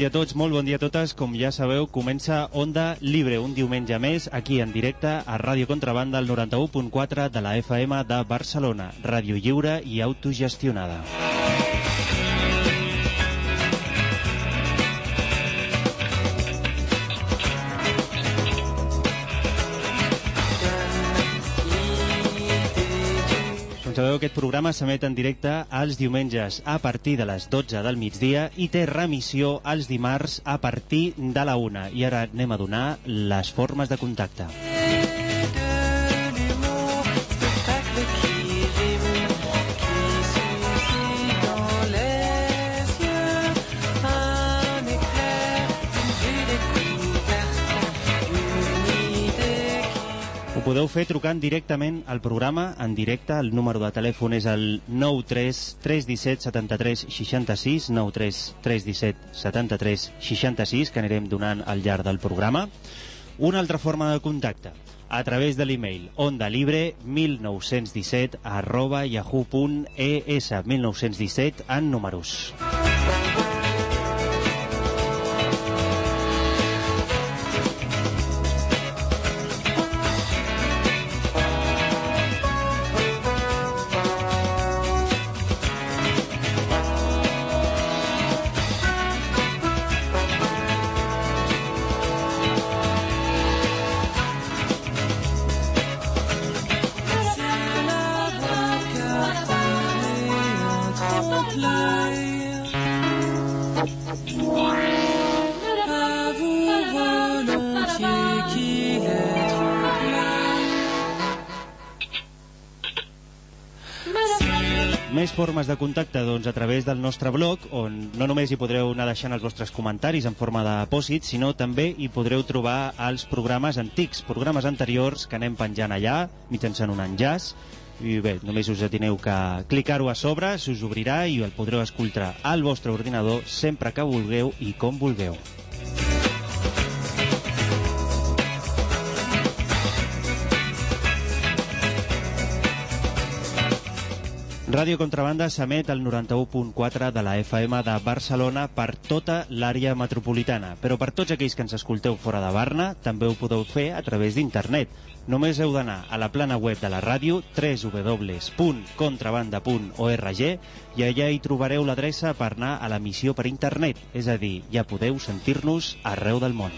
Dia a tots, molt bon dia a totes. Com ja sabeu, comença Onda Libre, un diumenge més, aquí en directe a Ràdio Contrabanda, al 91.4 de la FM de Barcelona. Ràdio lliure i autogestionada. Com aquest programa s'emet en directe els diumenges a partir de les 12 del migdia i té remissió els dimarts a partir de la 1. I ara anem a donar les formes de contacte. Podeu fer trucant directament al programa en directe. El número de telèfon és el 93 317 73 66 93 317 73 66 que anirem donant al llarg del programa. Una altra forma de contacte a través de l'email ondalibre1917 arroba yahoo.es 1917 en números. Més formes de contacte doncs, a través del nostre blog, on no només hi podreu anar deixant els vostres comentaris en forma de pòsit, sinó també hi podreu trobar els programes antics, programes anteriors que anem penjant allà mitjançant un enllaç. I bé, només us atineu que clicar-ho a sobre, s'us obrirà i el podreu escoltar al vostre ordinador sempre que vulgueu i com vulgueu. Ràdio Contrabanda s'emet al 91.4 de la FM de Barcelona per tota l'àrea metropolitana, però per tots aquells que ens escolteu fora de Barna també ho podeu fer a través d'internet. Només heu d'anar a la plana web de la ràdio www.contrabanda.org i allà hi trobareu l'adreça per anar a l'emissió per internet, és a dir, ja podeu sentir-nos arreu del món.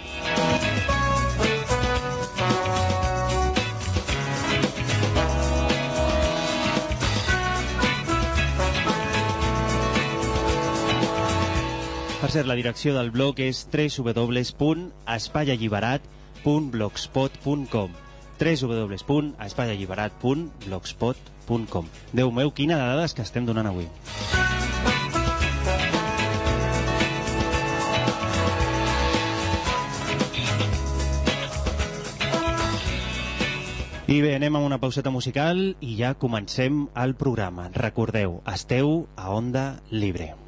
Per cert, la direcció del blog és www.espaialliberat.blogspot.com www.espaialliberat.blogspot.com Déu meu, quina de dades que estem donant avui. I bé, anem amb una pauseta musical i ja comencem el programa. Recordeu, esteu a Onda Libre.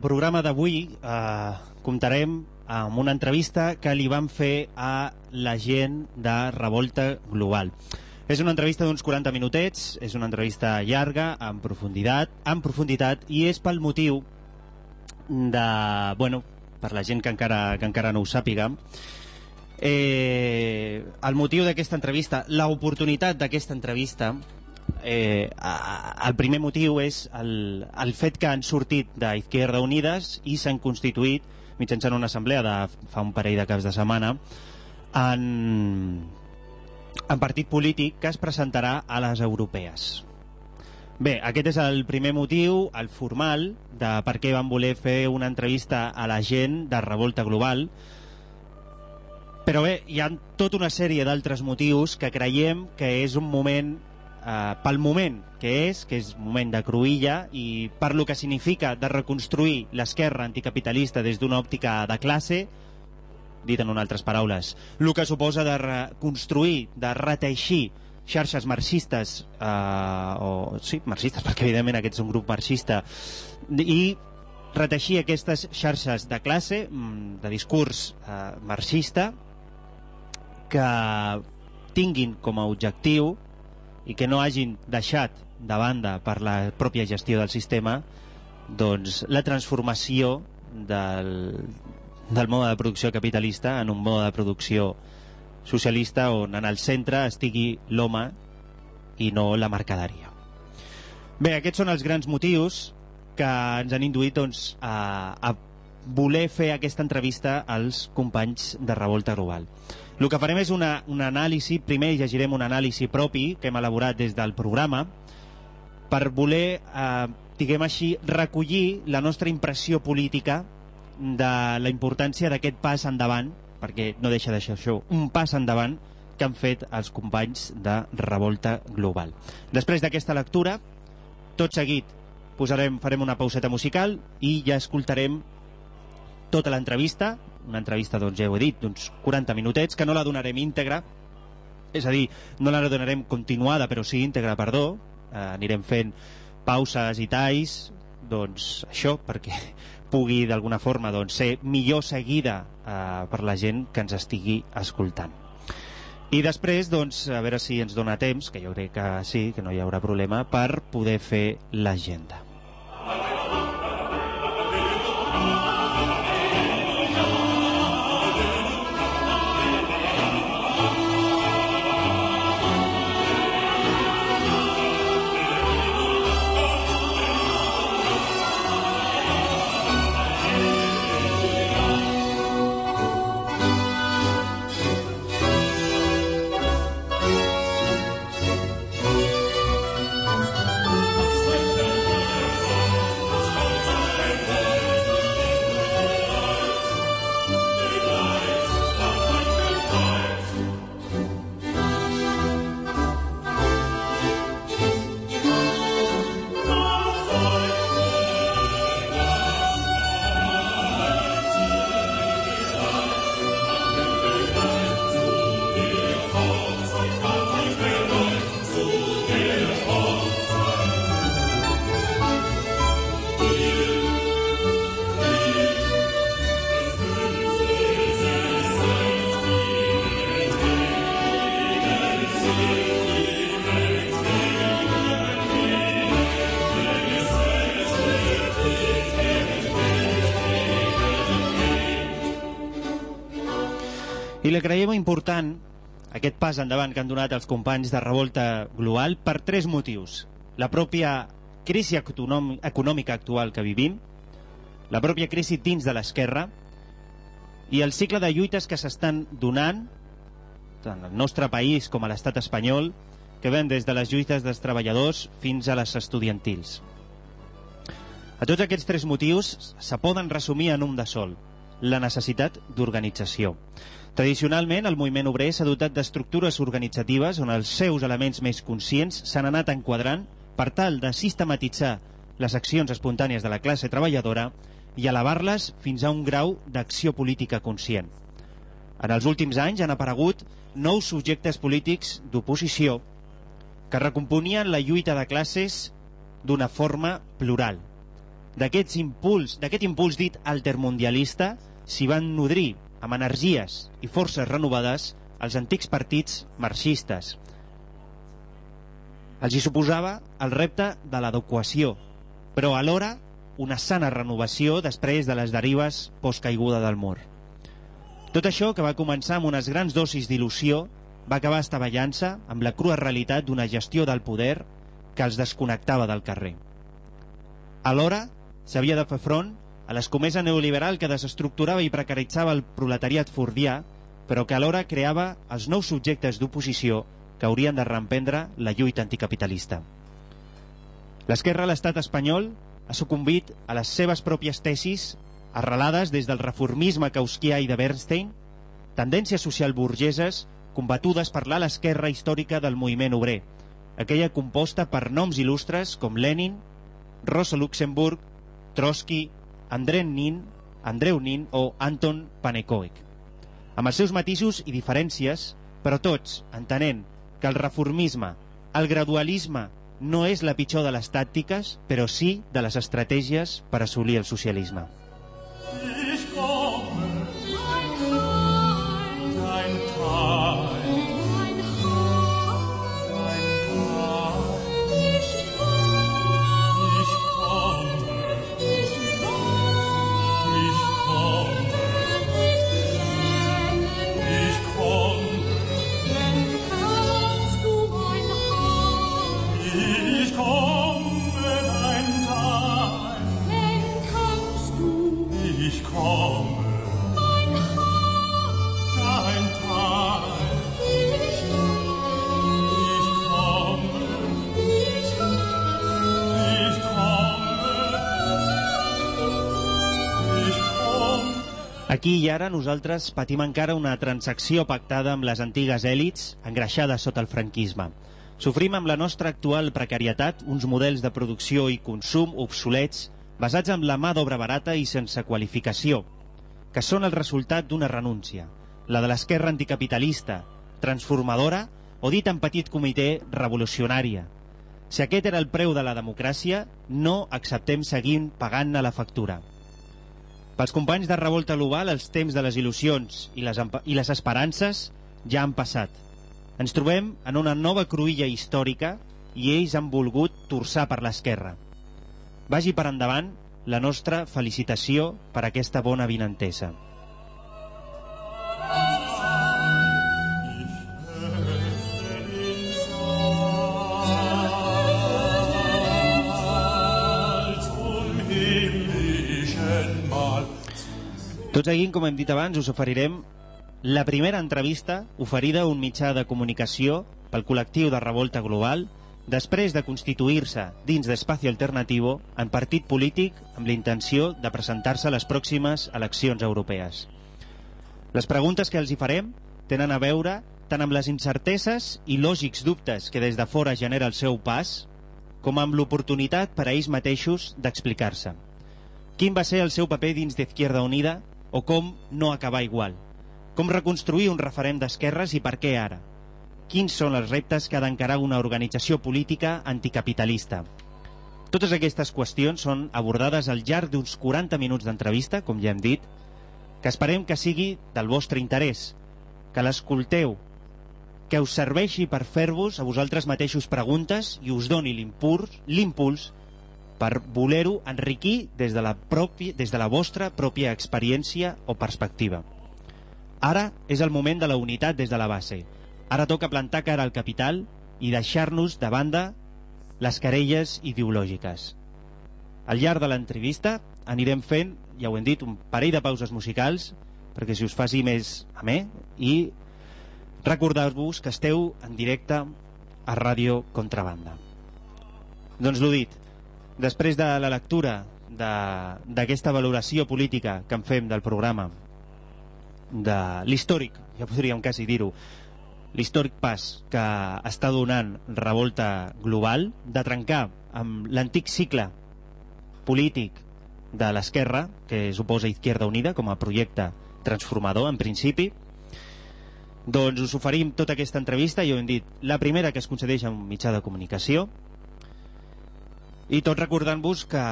Programa d'avui eh, comptarem amb una entrevista que li van fer a la gent de Revolta Global. És una entrevista d'uns 40 minutets, és una entrevista llarga, en profunditat, en profunditat i és pel motiu de... Bueno, per la gent que encara, que encara no ho sàpiga, eh, el motiu d'aquesta entrevista, l'oportunitat d'aquesta entrevista, eh, el primer motiu és el, el fet que han sortit d'Izquierda Unides i s'han constituït mitjançant una assemblea de fa un parell de caps de setmana en, en partit polític que es presentarà a les europees. Bé, aquest és el primer motiu, el formal, de per què van voler fer una entrevista a la gent de Revolta Global, però bé, hi ha tota una sèrie d'altres motius que creiem que és un moment, eh, pel moment que és, que és moment de cruïlla, i per lo que significa de reconstruir l'esquerra anticapitalista des d'una òptica de classe, dit en altres paraules, el que suposa de reconstruir, de reteixir xarxes marxistes, eh, o sí, marxistes, perquè evidentment aquest és un grup marxista, i reteixir aquestes xarxes de classe, mm, de discurs eh, marxista, que tinguin com a objectiu i que no hagin deixat de banda per la pròpia gestió del sistema doncs la transformació del, del mode de producció capitalista en un mode de producció socialista on en el centre estigui l'home i no la mercaderia. Bé, aquests són els grans motius que ens han induït doncs, a, a voler fer aquesta entrevista als companys de Revolta Global. El que farem és una, una anàlisi, primer llegirem una anàlisi propi que hem elaborat des del programa per voler, eh, diguem així, recollir la nostra impressió política de la importància d'aquest pas endavant, perquè no deixa de ser això, un pas endavant que han fet els companys de Revolta Global. Després d'aquesta lectura, tot seguit posarem, farem una pauseta musical i ja escoltarem tota l'entrevista, una entrevista, doncs ja ho he dit, d'uns 40 minutets, que no la donarem íntegra, és a dir, no la donarem continuada, però sí íntegra, perdó, eh, anirem fent pauses i talls, doncs això, perquè pugui d'alguna forma doncs, ser millor seguida eh, per la gent que ens estigui escoltant. I després, doncs, a veure si ens dona temps, que jo crec que sí, que no hi haurà problema, per poder fer l'agenda. Creiem important aquest pas endavant que han donat els companys de Revolta Global per tres motius. La pròpia crisi econòmica actual que vivim, la pròpia crisi dins de l'esquerra i el cicle de lluites que s'estan donant tant al nostre país com a l'estat espanyol que ven des de les lluites dels treballadors fins a les estudiantils. A tots aquests tres motius se poden resumir en un de sol, la necessitat d'organització. Tradicionalment, el moviment obrer s'ha dotat d'estructures organitzatives on els seus elements més conscients s'han anat enquadrant per tal de sistematitzar les accions espontànies de la classe treballadora i elevar-les fins a un grau d'acció política conscient. En els últims anys han aparegut nous subjectes polítics d'oposició que recomponien la lluita de classes d'una forma plural. d'aquest impuls, impuls dit altermundialista s'hi van nodrir amb energies i forces renovades els antics partits marxistes. Els hi suposava el repte de l'adequació, però alhora una sana renovació després de les derives postcaiguda del mur. Tot això, que va començar amb unes grans dosis d'il·lusió, va acabar estavellant-se amb la crua realitat d'una gestió del poder que els desconnectava del carrer. Alhora, s'havia de fer front a l'escomesa neoliberal que desestructurava i precaritzava el proletariat fordià, però que alhora creava els nous subjectes d'oposició que haurien de reemprendre la lluita anticapitalista. L'esquerra a l'estat espanyol ha sucumbit a les seves pròpies tesis arrelades des del reformisme causkià i de Bernstein, tendències social burgeses combatudes per l'ala esquerra històrica del moviment obrer, aquella composta per noms il·lustres com Lenin, Rosa Luxemburg, Trotsky, André Nin, Andreu Nin o Anton Panekoek. Amb els seus matisos i diferències, però tots entenent que el reformisme, el gradualisme, no és la pitjor de les tàctiques, però sí de les estratègies per assolir el socialisme. Aquí i ara nosaltres patim encara una transacció pactada amb les antigues èlits engreixades sota el franquisme. Sofrim amb la nostra actual precarietat uns models de producció i consum obsolets basats en la mà d'obra barata i sense qualificació, que són el resultat d'una renúncia, la de l'esquerra anticapitalista, transformadora o dit en petit comitè revolucionària. Si aquest era el preu de la democràcia, no acceptem seguint pagant-ne la factura. Pels companys de Revolta Global, els temps de les il·lusions i les, i les esperances ja han passat. Ens trobem en una nova cruïlla històrica i ells han volgut torçar per l'esquerra. Vagi per endavant la nostra felicitació per aquesta bona vinentesa. Tot seguint, com hem dit abans, us oferirem la primera entrevista oferida a un mitjà de comunicació pel col·lectiu de Revolta Global després de constituir-se dins d'Espacio Alternativo en partit polític amb la intenció de presentar-se a les pròximes eleccions europees. Les preguntes que els hi farem tenen a veure tant amb les incerteses i lògics dubtes que des de fora genera el seu pas, com amb l'oportunitat per a ells mateixos d'explicar-se. Quin va ser el seu paper dins d'Izquierda Unida o com no acabar igual? Com reconstruir un referent d'esquerres i per què ara? Quins són els reptes que ha d'encarar una organització política anticapitalista? Totes aquestes qüestions són abordades al llarg d'uns 40 minuts d'entrevista, com ja hem dit, que esperem que sigui del vostre interès, que l'escolteu, que us serveixi per fer-vos a vosaltres mateixos preguntes i us doni l'impuls per voler-ho enriquir des de, la pròpia, des de la vostra pròpia experiència o perspectiva. Ara és el moment de la unitat des de la base. Ara toca plantar cara al capital i deixar-nos de banda les querelles ideològiques. Al llarg de l'entrevista anirem fent, ja ho hem dit, un parell de pauses musicals perquè si us faci més a mi i recordar-vos que esteu en directe a Ràdio Contrabanda. Doncs l'ho dit, després de la lectura d'aquesta valoració política que en fem del programa, de l'històric, ja podríem quasi dir-ho, l'històric pas que està donant revolta global, de trencar amb l'antic cicle polític de l'esquerra, que suposa Izquierda Unida com a projecte transformador en principi, doncs us oferim tota aquesta entrevista, i ho hem dit, la primera que es concedeix a un mitjà de comunicació, i tot recordant-vos que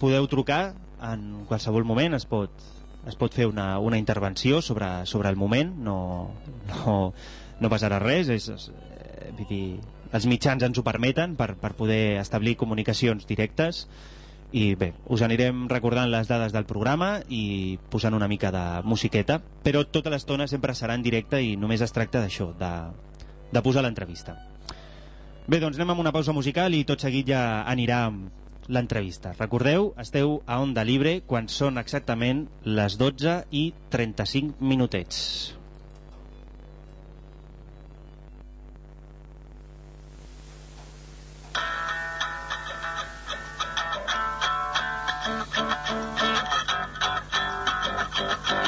podeu trucar en qualsevol moment, es pot, es pot fer una, una intervenció sobre, sobre el moment, no, no, no passarà res, és, és, eh, vull dir, els mitjans ens ho permeten per, per poder establir comunicacions directes i bé, us anirem recordant les dades del programa i posant una mica de musiqueta, però tota l'estona sempre serà en directe i només es tracta d'això, de, de posar l'entrevista. Bé, doncs anem amb una pausa musical i tot seguit ja anirà l'entrevista. Recordeu, esteu a Onda Libre quan són exactament les 12 i 35 minutets. Podeu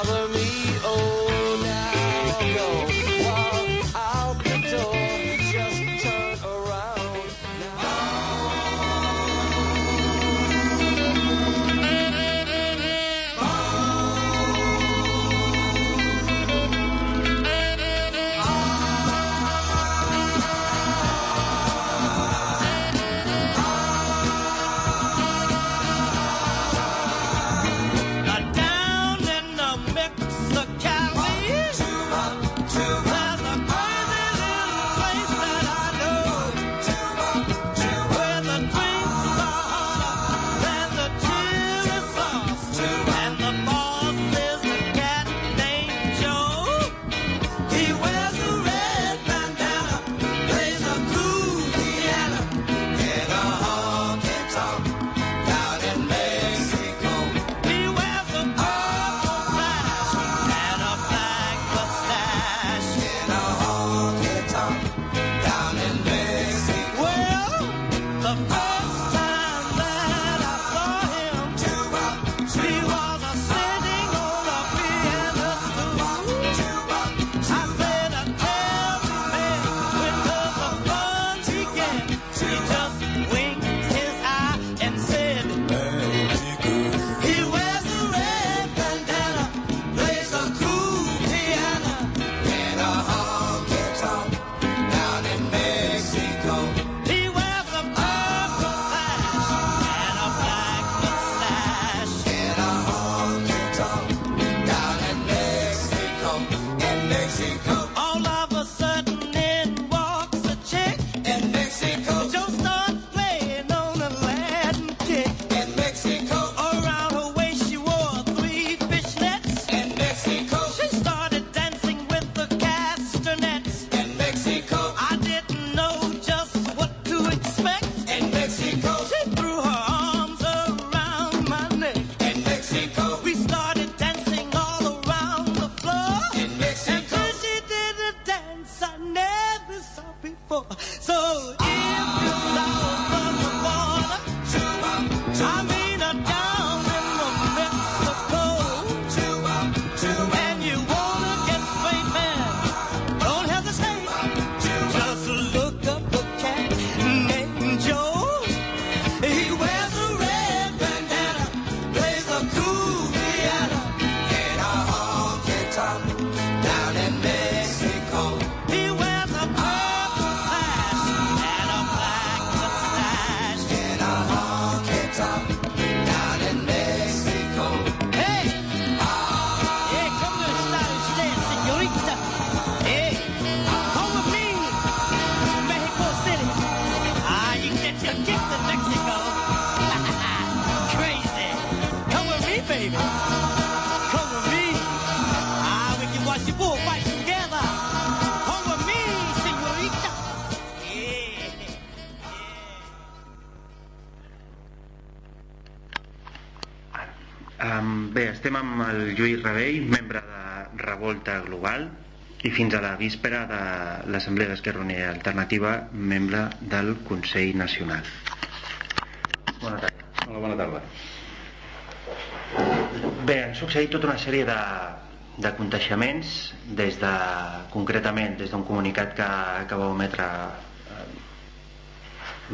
Rebell, membre de Revolta Global, i fins a la víspera de l'Assemblea d'Esquerra Unida Alternativa, membre del Consell Nacional. Bona tarda. Hola, bona tarda. Bé, han succeït tota una sèrie de, de conteixements des de, concretament des d'un comunicat que, que va emetre eh,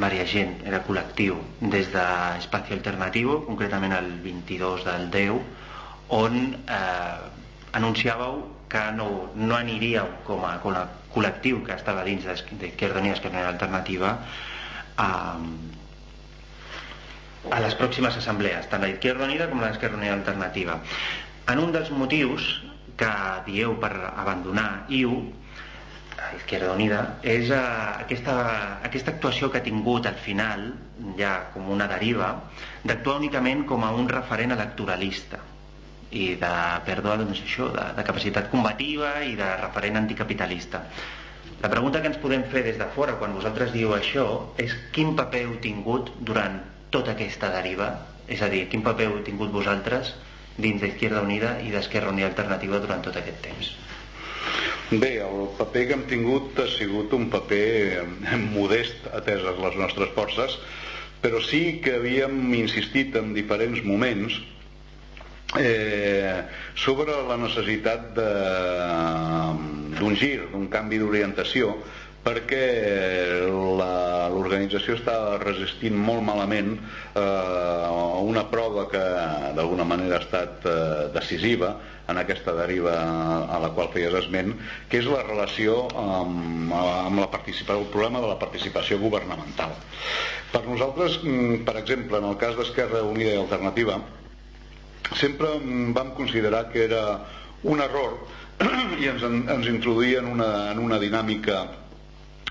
varia gent, era col·lectiu des d'Espacio Alternativo, concretament el 22 del 10 on eh, anunciàveu que no, no aniríeu com a, com a col·lectiu que estava dins d'Izquierda Unida, Esquerra Alternativa a, a les pròximes assemblees, tant la Izquierda Unida com l'Esquerra Unida Alternativa. En un dels motius que dieu per abandonar IU, Izquierda Unida, és uh, aquesta, aquesta actuació que ha tingut al final, ja com una deriva, d'actuar únicament com a un referent electoralista i de pèrdua doncs, això, de, de capacitat combativa i de referent anticapitalista. La pregunta que ens podem fer des de fora quan vosaltres diu això és quin paper heu tingut durant tota aquesta deriva, és a dir, quin paper heu tingut vosaltres dins d'Izquierda Unida i d'Esquerra Unida Alternativa durant tot aquest temps? Bé, el paper que hem tingut ha sigut un paper modest ateses les nostres forces, però sí que havíem insistit en diferents moments eh, sobre la necessitat d'un gir, d'un canvi d'orientació perquè l'organització està resistint molt malament eh, una prova que d'alguna manera ha estat eh, decisiva en aquesta deriva a la qual feies esment, que és la relació amb, amb la participació, el problema de la participació governamental. Per nosaltres, mm, per exemple, en el cas d'Esquerra Unida i Alternativa, sempre mm, vam considerar que era un error i ens, ens introduïa en una, en una dinàmica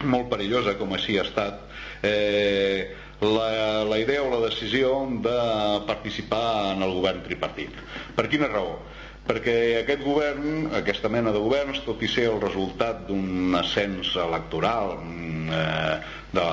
molt perillosa com així ha estat eh, la, la idea o la decisió de participar en el govern tripartit per quina raó? perquè aquest govern, aquesta mena de governs, tot i ser el resultat d'un ascens electoral eh, de,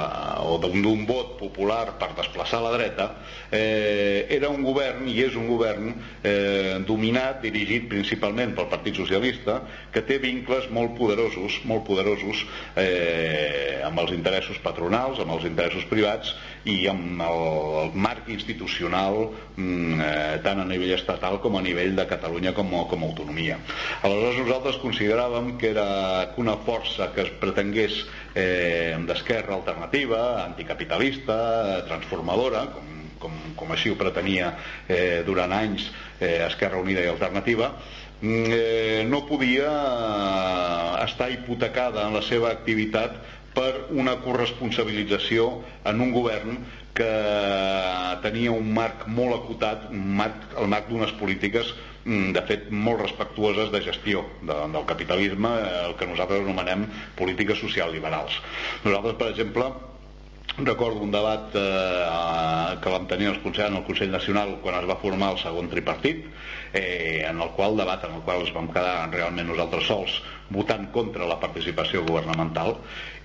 o d'un vot popular per desplaçar la dreta, eh, era un govern, i és un govern, eh, dominat, dirigit principalment pel Partit Socialista, que té vincles molt poderosos, molt poderosos eh, amb els interessos patronals, amb els interessos privats i amb el, el marc institucional mm, eh, tant a nivell estatal com a nivell de Catalunya com a, com a autonomia. Aleshores nosaltres consideràvem que era una força que es pretengués eh, d'esquerra alternativa, anticapitalista, transformadora, com, com, com així ho pretenia eh, durant anys eh, Esquerra Unida i Alternativa, mm, eh, no podia eh, estar hipotecada en la seva activitat per una corresponsabilització en un govern que tenia un marc molt acotat, un marc, el marc d'unes polítiques Mm, de fet molt respectuoses de gestió de, del capitalisme, el que nosaltres anomenem polítiques social-liberals. Nosaltres, per exemple, recordo un debat eh, que vam tenir Consell, en el Consell Nacional quan es va formar el segon tripartit eh, en el qual debat en el qual ens vam quedar realment nosaltres sols votant contra la participació governamental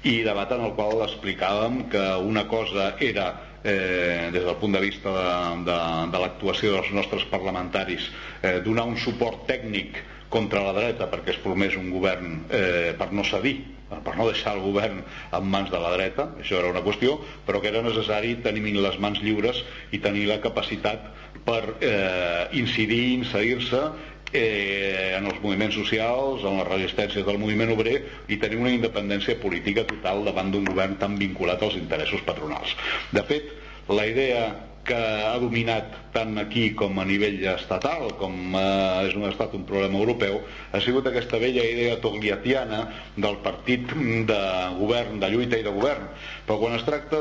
i debat en el qual explicàvem que una cosa era eh, des del punt de vista de, de, de l'actuació dels nostres parlamentaris eh, donar un suport tècnic contra la dreta perquè es formés un govern eh, per no cedir per no deixar el govern en mans de la dreta, això era una qüestió, però que era necessari tenir les mans lliures i tenir la capacitat per eh, incidir, inserir-se eh, en els moviments socials, en les resistències del moviment obrer i tenir una independència política total davant d'un govern tan vinculat als interessos patronals. De fet, la idea que ha dominat tant aquí com a nivell estatal, com eh, és un estat un problema europeu, ha sigut aquesta vella idea togliatiana del partit de govern, de lluita i de govern. Però quan es tracta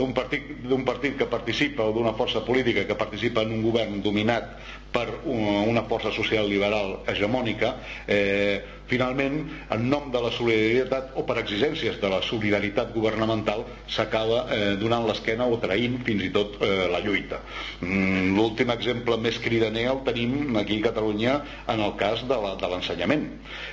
d'un partit, partit que participa o d'una força política que participa en un govern dominat per una força social liberal hegemònica, eh, finalment, en nom de la solidaritat o per exigències de la solidaritat governamental, s'acaba eh, donant l'esquena o traint fins i tot eh, la lluita. Mm, L'últim exemple més cridaner el tenim aquí a Catalunya en el cas de l'ensenyament,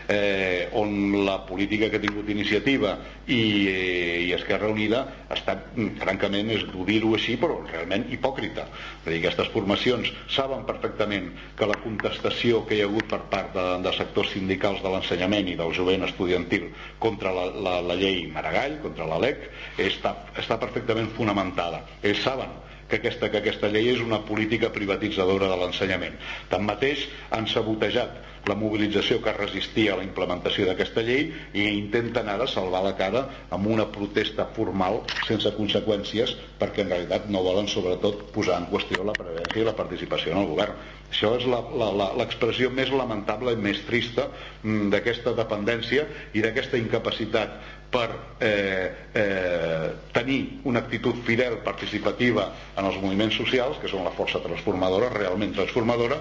eh, on la política que ha tingut iniciativa i, eh, i Esquerra Unida ha estat, mm, francament, és dur dir-ho així, però realment hipòcrita. És dir, aquestes formacions saben perfectament que la contestació que hi ha hagut per part de, de sectors sindicals de l'ensenyament i del jovent estudiantil contra la, la, la llei Maragall, contra la LEC, està, està perfectament fonamentada. Ells saben que aquesta, que aquesta llei és una política privatitzadora de l'ensenyament. Tanmateix, han sabotejat la mobilització que resistia a la implementació d'aquesta llei i intenten ara salvar la cara amb una protesta formal sense conseqüències perquè en realitat no volen sobretot posar en qüestió la prevenció i la participació en el govern. Això és l'expressió més lamentable i més trista mm, d'aquesta dependència i d'aquesta incapacitat per eh, eh, tenir una actitud fidel, participativa en els moviments socials, que són la força transformadora, realment transformadora,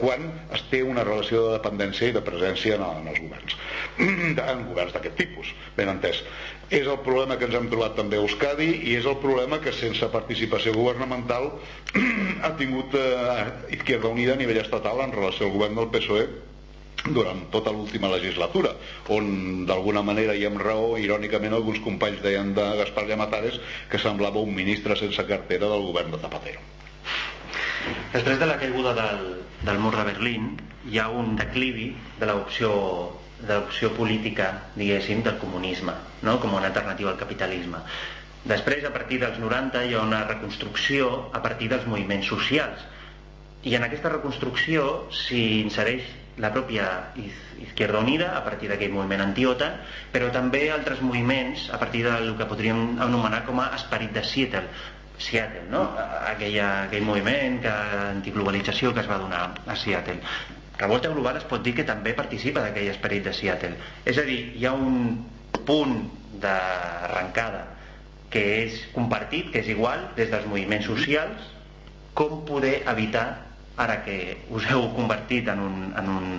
quan es té una relació de dependència i de presència en, en els governs, en governs d'aquest tipus, ben entès. És el problema que ens hem trobat també a Euskadi i és el problema que sense participació governamental ha tingut eh, Izquierda Unida a nivell estatal en relació al govern del PSOE durant tota l'última legislatura, on d'alguna manera i amb raó, irònicament, alguns companys deien de Gaspar Llamatares que semblava un ministre sense cartera del govern de Zapatero. Després de la caiguda del, del mur de Berlín hi ha un declivi de l'opció de l'opció política, diguéssim, del comunisme, no? com una alternativa al capitalisme. Després, a partir dels 90, hi ha una reconstrucció a partir dels moviments socials. I en aquesta reconstrucció s'hi insereix la pròpia Izquierda Unida a partir d'aquell moviment anti-OTAN, però també altres moviments a partir del que podríem anomenar com a esperit de Seattle, Seattle, no? Aquella, aquell moviment que, antiglobalització que es va donar a Seattle. Revolta Global es pot dir que també participa d'aquell esperit de Seattle. És a dir, hi ha un punt d'arrencada que és compartit, que és igual des dels moviments socials, com poder evitar ara que us heu convertit en un, en un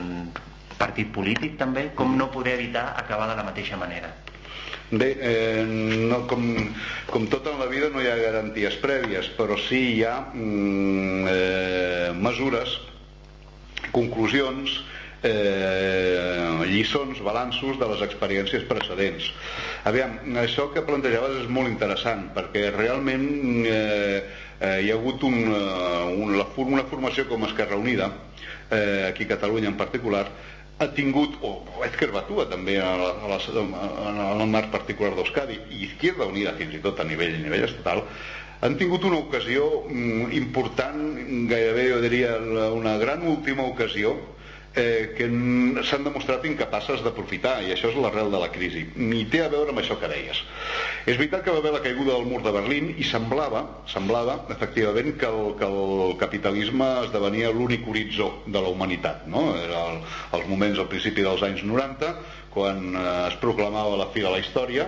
partit polític també, com no poder evitar acabar de la mateixa manera? Bé, eh, no, com, com tot en la vida no hi ha garanties prèvies, però sí hi ha mm, eh, mesures, conclusions, eh, lliçons, balanços de les experiències precedents. Aviam, això que plantejaves és molt interessant, perquè realment eh, eh, hi ha hagut un, uh, un, la, una formació com Esquerra Unida, eh, aquí a Catalunya en particular, ha tingut, o, Edgar Batua també en, la, a la, en el marc particular d'Euskadi, i Izquierda Unida fins i tot a nivell, a nivell estatal, han tingut una ocasió mm, important, gairebé jo diria una gran última ocasió, eh, que s'han demostrat incapaces d'aprofitar i això és l'arrel de la crisi ni té a veure amb això que deies és veritat que va haver la caiguda del mur de Berlín i semblava, semblava efectivament que el, que el capitalisme esdevenia l'únic horitzó de la humanitat no? era el, els moments al principi dels anys 90 quan eh, es proclamava la fi de la història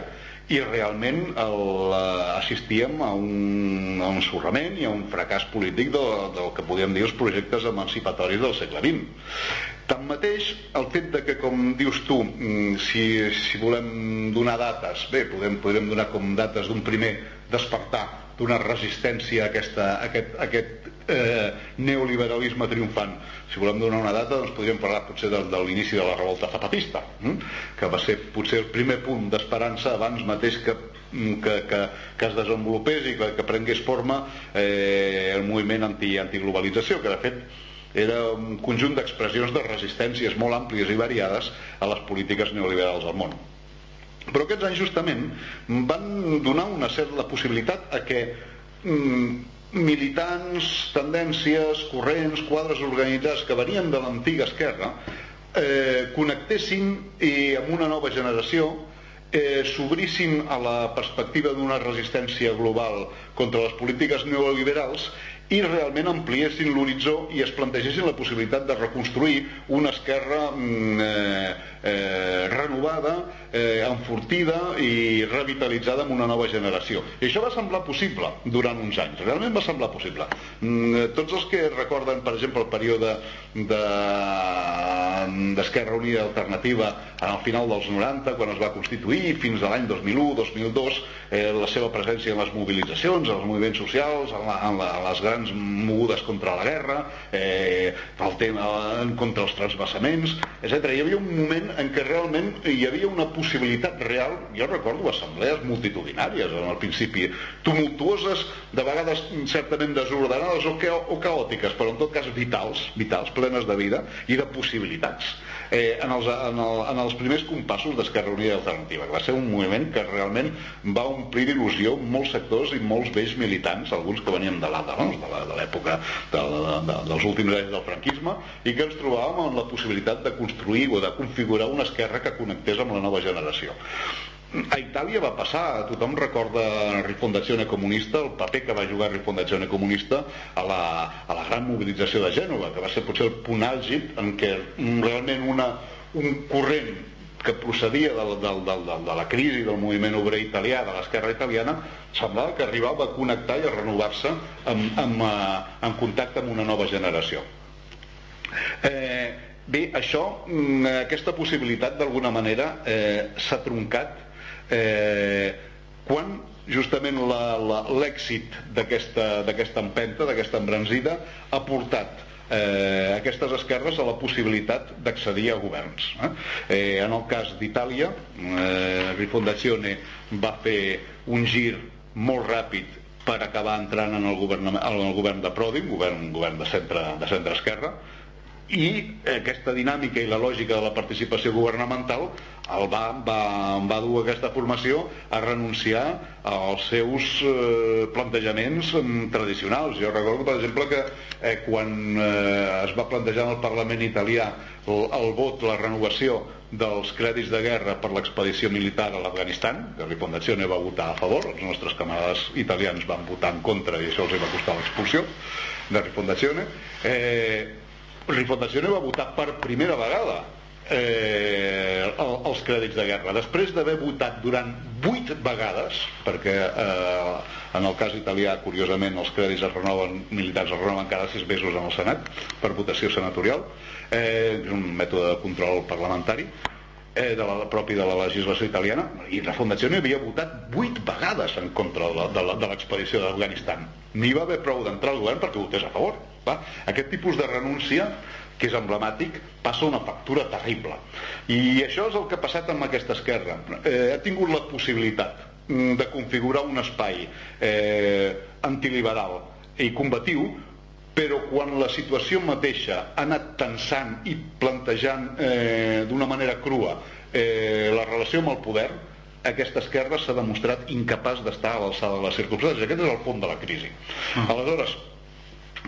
i realment el, eh, assistíem a un, a un sorrament i a un fracàs polític del, del que podíem dir els projectes emancipatoris del segle XX. Tanmateix, el fet de que, com dius tu, mm, si, si volem donar dates, bé, podem, podem donar com dates d'un primer despertar d'una resistència a, aquesta, a aquest, a aquest eh, neoliberalisme triomfant. Si volem donar una data, doncs podríem parlar potser de, de l'inici de la revolta zapatista, hm? que va ser potser el primer punt d'esperança abans mateix que, mm, que, que, que es desenvolupés i que, que prengués forma eh, el moviment anti, antiglobalització, que de fet era un conjunt d'expressions de resistències molt àmplies i variades a les polítiques neoliberals del món. Però aquests anys justament van donar una certa possibilitat a que mm, militants, tendències, corrents, quadres organitzats que venien de l'antiga esquerra eh, connectessin i amb una nova generació eh, s'obrissin a la perspectiva d'una resistència global contra les polítiques neoliberals i realment ampliessin l'horitzó i es plantegessin la possibilitat de reconstruir una esquerra mm, eh, eh, renovada, eh, enfortida i revitalitzada amb una nova generació. I això va semblar possible durant uns anys, realment va semblar possible. Mm, tots els que recorden, per exemple, el període d'Esquerra de, Unida Alternativa al final dels 90, quan es va constituir, fins a l'any 2001-2002, eh, la seva presència en les mobilitzacions, en els moviments socials, en, la, en, la, en les grans mogudes contra la guerra, eh, el tema contra els transvassaments, etc. Hi havia un moment en què realment hi havia una possibilitat real, jo recordo assemblees multitudinàries en el principi, tumultuoses, de vegades certament desordenades o, o caòtiques, però en tot cas vitals, vitals, plenes de vida i de possibilitats eh, en, els, en, el, en els primers compassos d'Esquerra Unida Alternativa, que va ser un moviment que realment va omplir d'il·lusió molts sectors i molts vells militants, alguns que veníem de l'Ada, no? de l'època de, de, de, dels últims anys del franquisme, i que ens trobàvem amb la possibilitat de construir o de configurar una esquerra que connectés amb la nova generació a Itàlia va passar, tothom recorda Rifondazione Comunista, el paper que va jugar Rifondazione Comunista a la, a la gran mobilització de Gènova, que va ser potser el punt àlgid en què realment una, un corrent que procedia de, de, de, de, de la crisi del moviment obrer italià, de l'esquerra italiana, semblava que arribava a connectar i a renovar-se en, en, eh, en contacte amb una nova generació. Eh, bé, això, mm, aquesta possibilitat d'alguna manera eh, s'ha troncat eh, quan justament l'èxit d'aquesta empenta, d'aquesta embranzida, ha portat eh, aquestes esquerres a la possibilitat d'accedir a governs. Eh? Eh, en el cas d'Itàlia, eh, Rifondazione va fer un gir molt ràpid per acabar entrant en el govern, en el govern de Prodi, un govern, un govern de centre-esquerra, de centre i aquesta dinàmica i la lògica de la participació governamental el va, va, va dur aquesta formació a renunciar als seus eh, plantejaments mm, tradicionals. Jo recordo, per exemple, que eh, quan eh, es va plantejar en el Parlament italià el, el vot, la renovació dels crèdits de guerra per l'expedició militar a l'Afganistan, que la Fondazione va votar a favor, els nostres camarades italians van votar en contra i això els va costar l'expulsió de Rifondazione, eh, Rifondazione va votar per primera vegada eh, els crèdits de guerra. Després d'haver votat durant 8 vegades perquè eh, en el cas italià curiosament els crèdits es renoven militars es renoven cada 6 mesos en el Senat per votació senatorial eh, és un mètode de control parlamentari eh, de la, propi de la legislació italiana i la Fondazione havia votat 8 vegades en contra de l'expedició d'Afganistan n'hi va haver prou d'entrar al govern perquè votés a favor va? Aquest tipus de renúncia que és emblemàtic, passa una factura terrible. I això és el que ha passat amb aquesta esquerra. Eh, ha tingut la possibilitat mm, de configurar un espai eh, antiliberal i combatiu, però quan la situació mateixa ha anat tensant i plantejant eh, d'una manera crua eh, la relació amb el poder, aquesta esquerra s'ha demostrat incapaç d'estar a l'alçada de les circumstàncies. Aquest és el punt de la crisi. Mm. Aleshores,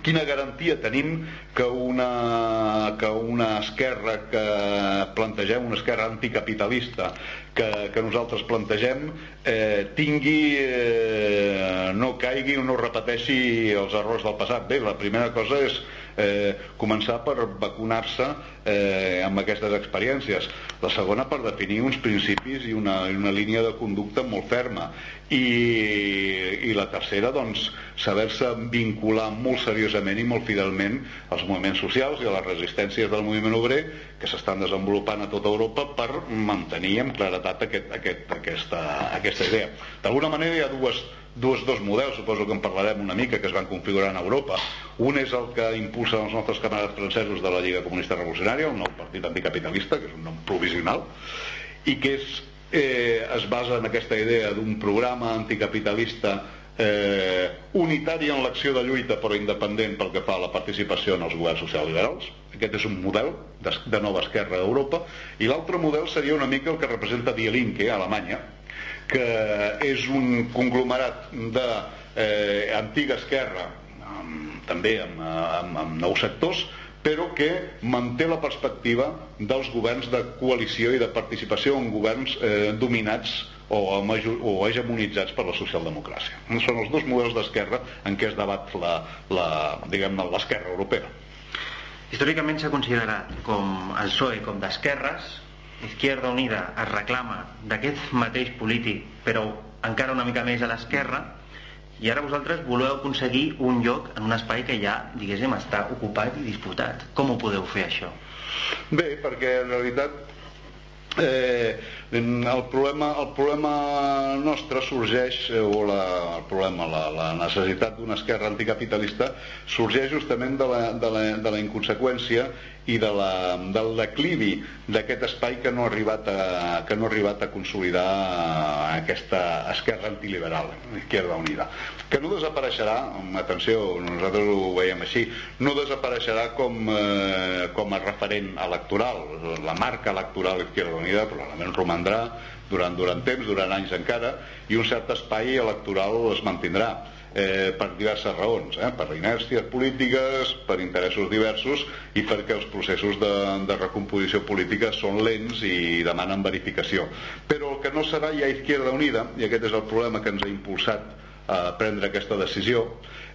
quina garantia tenim que una, que una esquerra que plantegem, una esquerra anticapitalista que, que nosaltres plantegem eh, tingui, eh, no caigui o no repeteixi els errors del passat. Bé, la primera cosa és eh, començar per vacunar-se eh, amb aquestes experiències. La segona per definir uns principis i una, una línia de conducta molt ferma. I, i la tercera, doncs, saber-se vincular molt seriosament i molt fidelment als moviments socials i a les resistències del moviment obrer que s'estan desenvolupant a tota Europa per mantenir amb claretat aquest, aquest, aquesta, aquesta idea. D'alguna manera hi ha dues, dos, dos models, suposo que en parlarem una mica, que es van configurar en Europa. Un és el que impulsen els nostres camarades francesos de la Lliga Comunista Revolucionària, un nou partit anticapitalista, que és un nom provisional, i que és, eh, es basa en aquesta idea d'un programa anticapitalista eh, unitari en l'acció de lluita però independent pel que fa a la participació en els governs socials-liberals aquest és un model de, de nova esquerra d'Europa i l'altre model seria una mica el que representa Die Linke a Alemanya que és un conglomerat de eh, antiga esquerra amb, també amb, amb, amb nous sectors però que manté la perspectiva dels governs de coalició i de participació en governs eh, dominats o, o hegemonitzats per la socialdemocràcia. Són els dos models d'esquerra en què es debat l'esquerra europea. Històricament s'ha considerat com el PSOE com d'esquerres, Izquierda Unida es reclama d'aquest mateix polític, però encara una mica més a l'esquerra, i ara vosaltres voleu aconseguir un lloc en un espai que ja, diguéssim, està ocupat i disputat. Com ho podeu fer, això? Bé, perquè en realitat Eh, el, problema, el problema nostre sorgeix, eh, o la, el problema, la, la necessitat d'una esquerra anticapitalista sorgeix justament de la, de la, de la inconseqüència i de la, del declivi d'aquest espai que no ha arribat a, que no ha arribat a consolidar aquesta esquerra antiliberal, Izquierda Unida, que no desapareixerà, atenció, nosaltres ho veiem així, no desapareixerà com, eh, com a referent electoral, la marca electoral Izquierda Unida probablement romandrà durant, durant temps, durant anys encara, i un cert espai electoral es mantindrà eh, per diverses raons, eh, per inèrcies polítiques, per interessos diversos i perquè els processos de, de recomposició política són lents i demanen verificació. Però el que no serà ja Izquierda Unida, i aquest és el problema que ens ha impulsat a prendre aquesta decisió,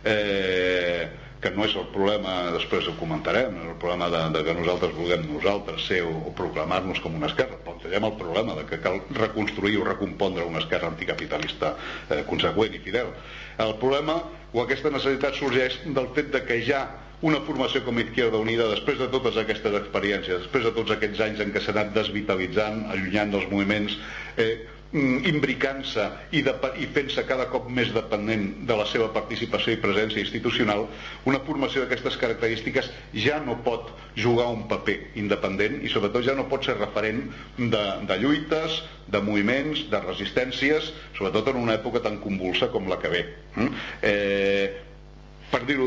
eh, que no és el problema, després ho comentarem, el problema de, de que nosaltres vulguem nosaltres ser o, o proclamar-nos com una esquerra. Plantegem el problema de que cal reconstruir o recompondre una esquerra anticapitalista eh, conseqüent i fidel. El problema o aquesta necessitat sorgeix del fet de que ja una formació com Izquierda Unida, després de totes aquestes experiències, després de tots aquests anys en què s'ha anat desvitalitzant, allunyant dels moviments, eh, imbricant-se i, i fent-se cada cop més dependent de la seva participació i presència institucional, una formació d'aquestes característiques ja no pot jugar un paper independent i sobretot ja no pot ser referent de, de lluites, de moviments, de resistències, sobretot en una època tan convulsa com la que ve. Mm? Eh, per dir-ho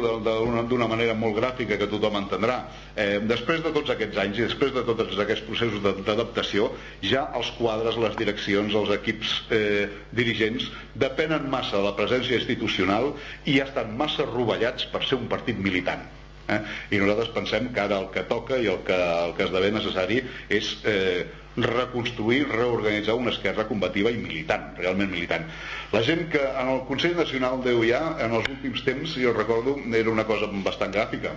d'una manera molt gràfica que tothom entendrà, eh, després de tots aquests anys i després de tots aquests processos d'adaptació, ja els quadres, les direccions, els equips eh, dirigents depenen massa de la presència institucional i ja estan massa rovellats per ser un partit militant. Eh? I nosaltres pensem que ara el que toca i el que, el que esdevé necessari és eh, reconstruir, reorganitzar una esquerra combativa i militant, realment militant. La gent que en el Consell Nacional d'EUIA, en els últims temps, jo recordo, era una cosa bastant gràfica,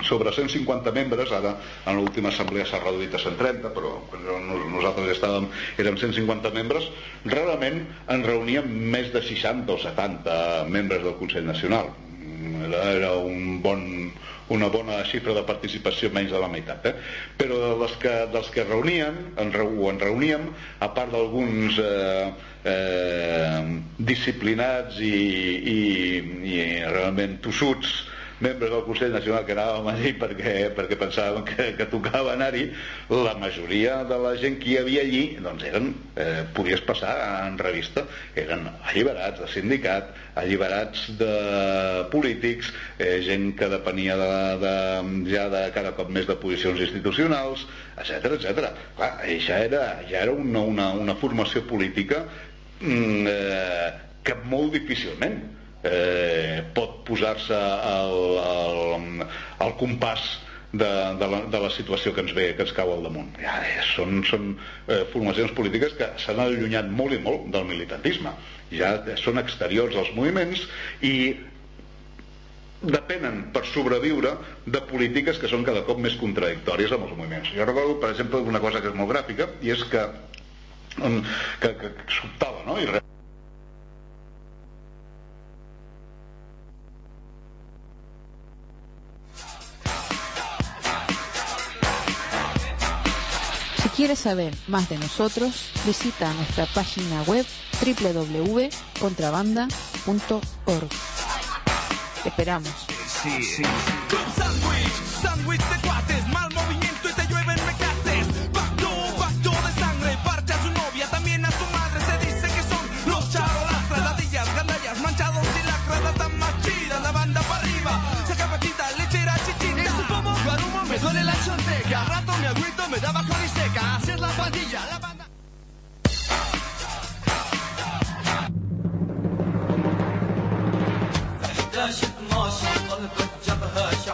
sobre 150 membres, ara en l'última assemblea s'ha reduït a 130, però nosaltres estàvem, érem 150 membres, rarament en reuníem més de 60 o 70 membres del Consell Nacional. Era un bon, una bona xifra de participació, menys de la meitat. Eh? Però dels que, dels que reunien, en, o en reuníem, a part d'alguns eh, eh, disciplinats i, i, i realment tossuts membres del Consell Nacional que anàvem allí perquè, perquè pensàvem que, que tocava anar-hi, la majoria de la gent que hi havia allí doncs eren, eh, podies passar en revista, eren alliberats de sindicat, alliberats de polítics, eh, gent que depenia de, de, ja de cada cop més de posicions institucionals, etc etc. Clar, ja era, ja era una, una, una formació política mm, eh, que molt difícilment eh, pot posar-se al, al, al compàs de, de, la, de la situació que ens ve, que ens cau al damunt. Ja, eh, són són eh, formacions polítiques que s'han allunyat molt i molt del militantisme. Ja són exteriors als moviments i depenen per sobreviure de polítiques que són cada cop més contradictòries amb els moviments. Jo recordo, per exemple, una cosa que és molt gràfica i és que, que, que, que sobtava, no? I quieres saber más de nosotros, visita nuestra página web www.contrabanda.org. Te esperamos. Sí, sí. Sándwich,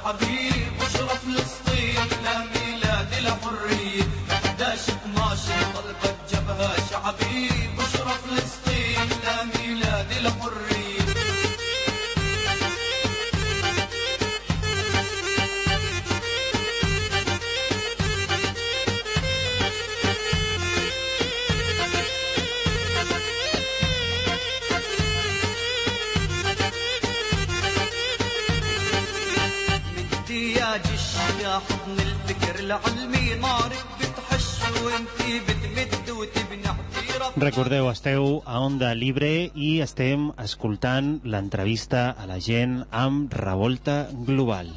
جبهة Onda Libre i estem escoltant l'entrevista a la gent amb Revolta Global.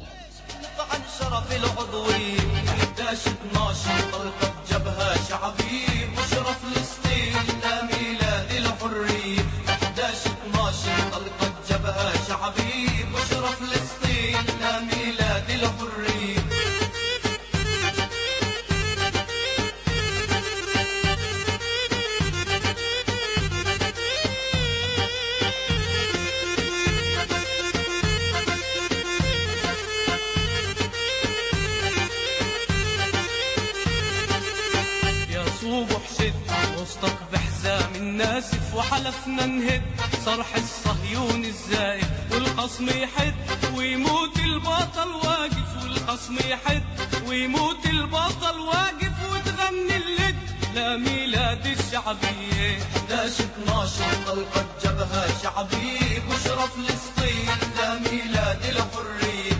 ناسف وحلفنا نهد صرح الصهيون الزائف والخصم يحد ويموت البطل واقف والخصم يحد ويموت البطل واقف وتغني اللد. لا ميلاد الشعبية داش 12 طلقة جبهة شعبية بشرى فلسطين لا ميلاد الحرية.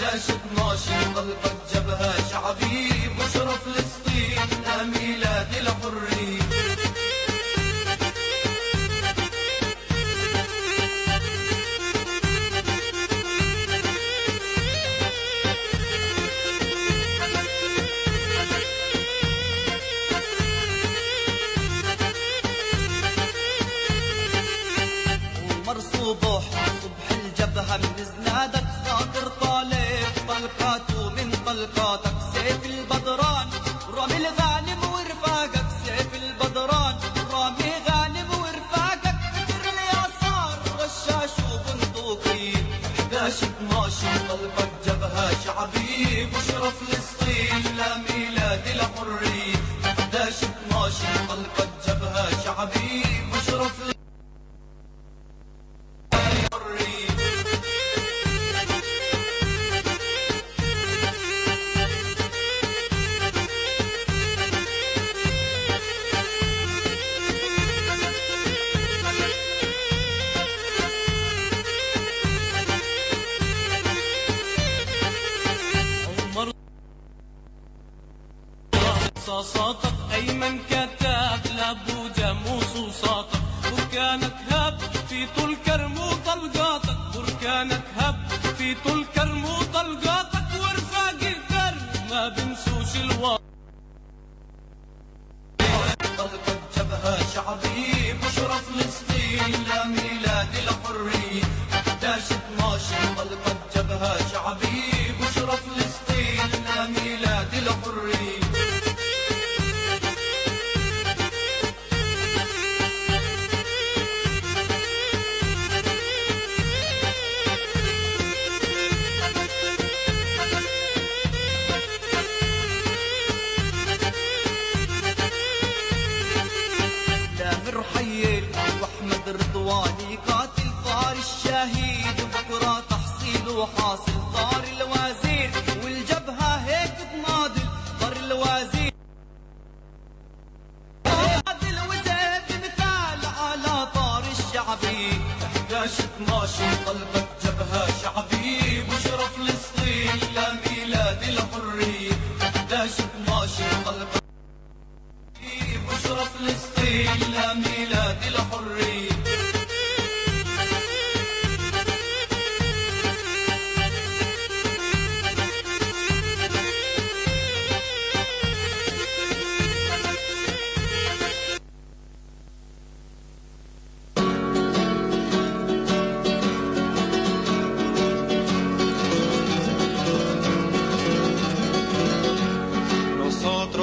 داش 12 طلقة جبهة شعبية بشرى فلسطين.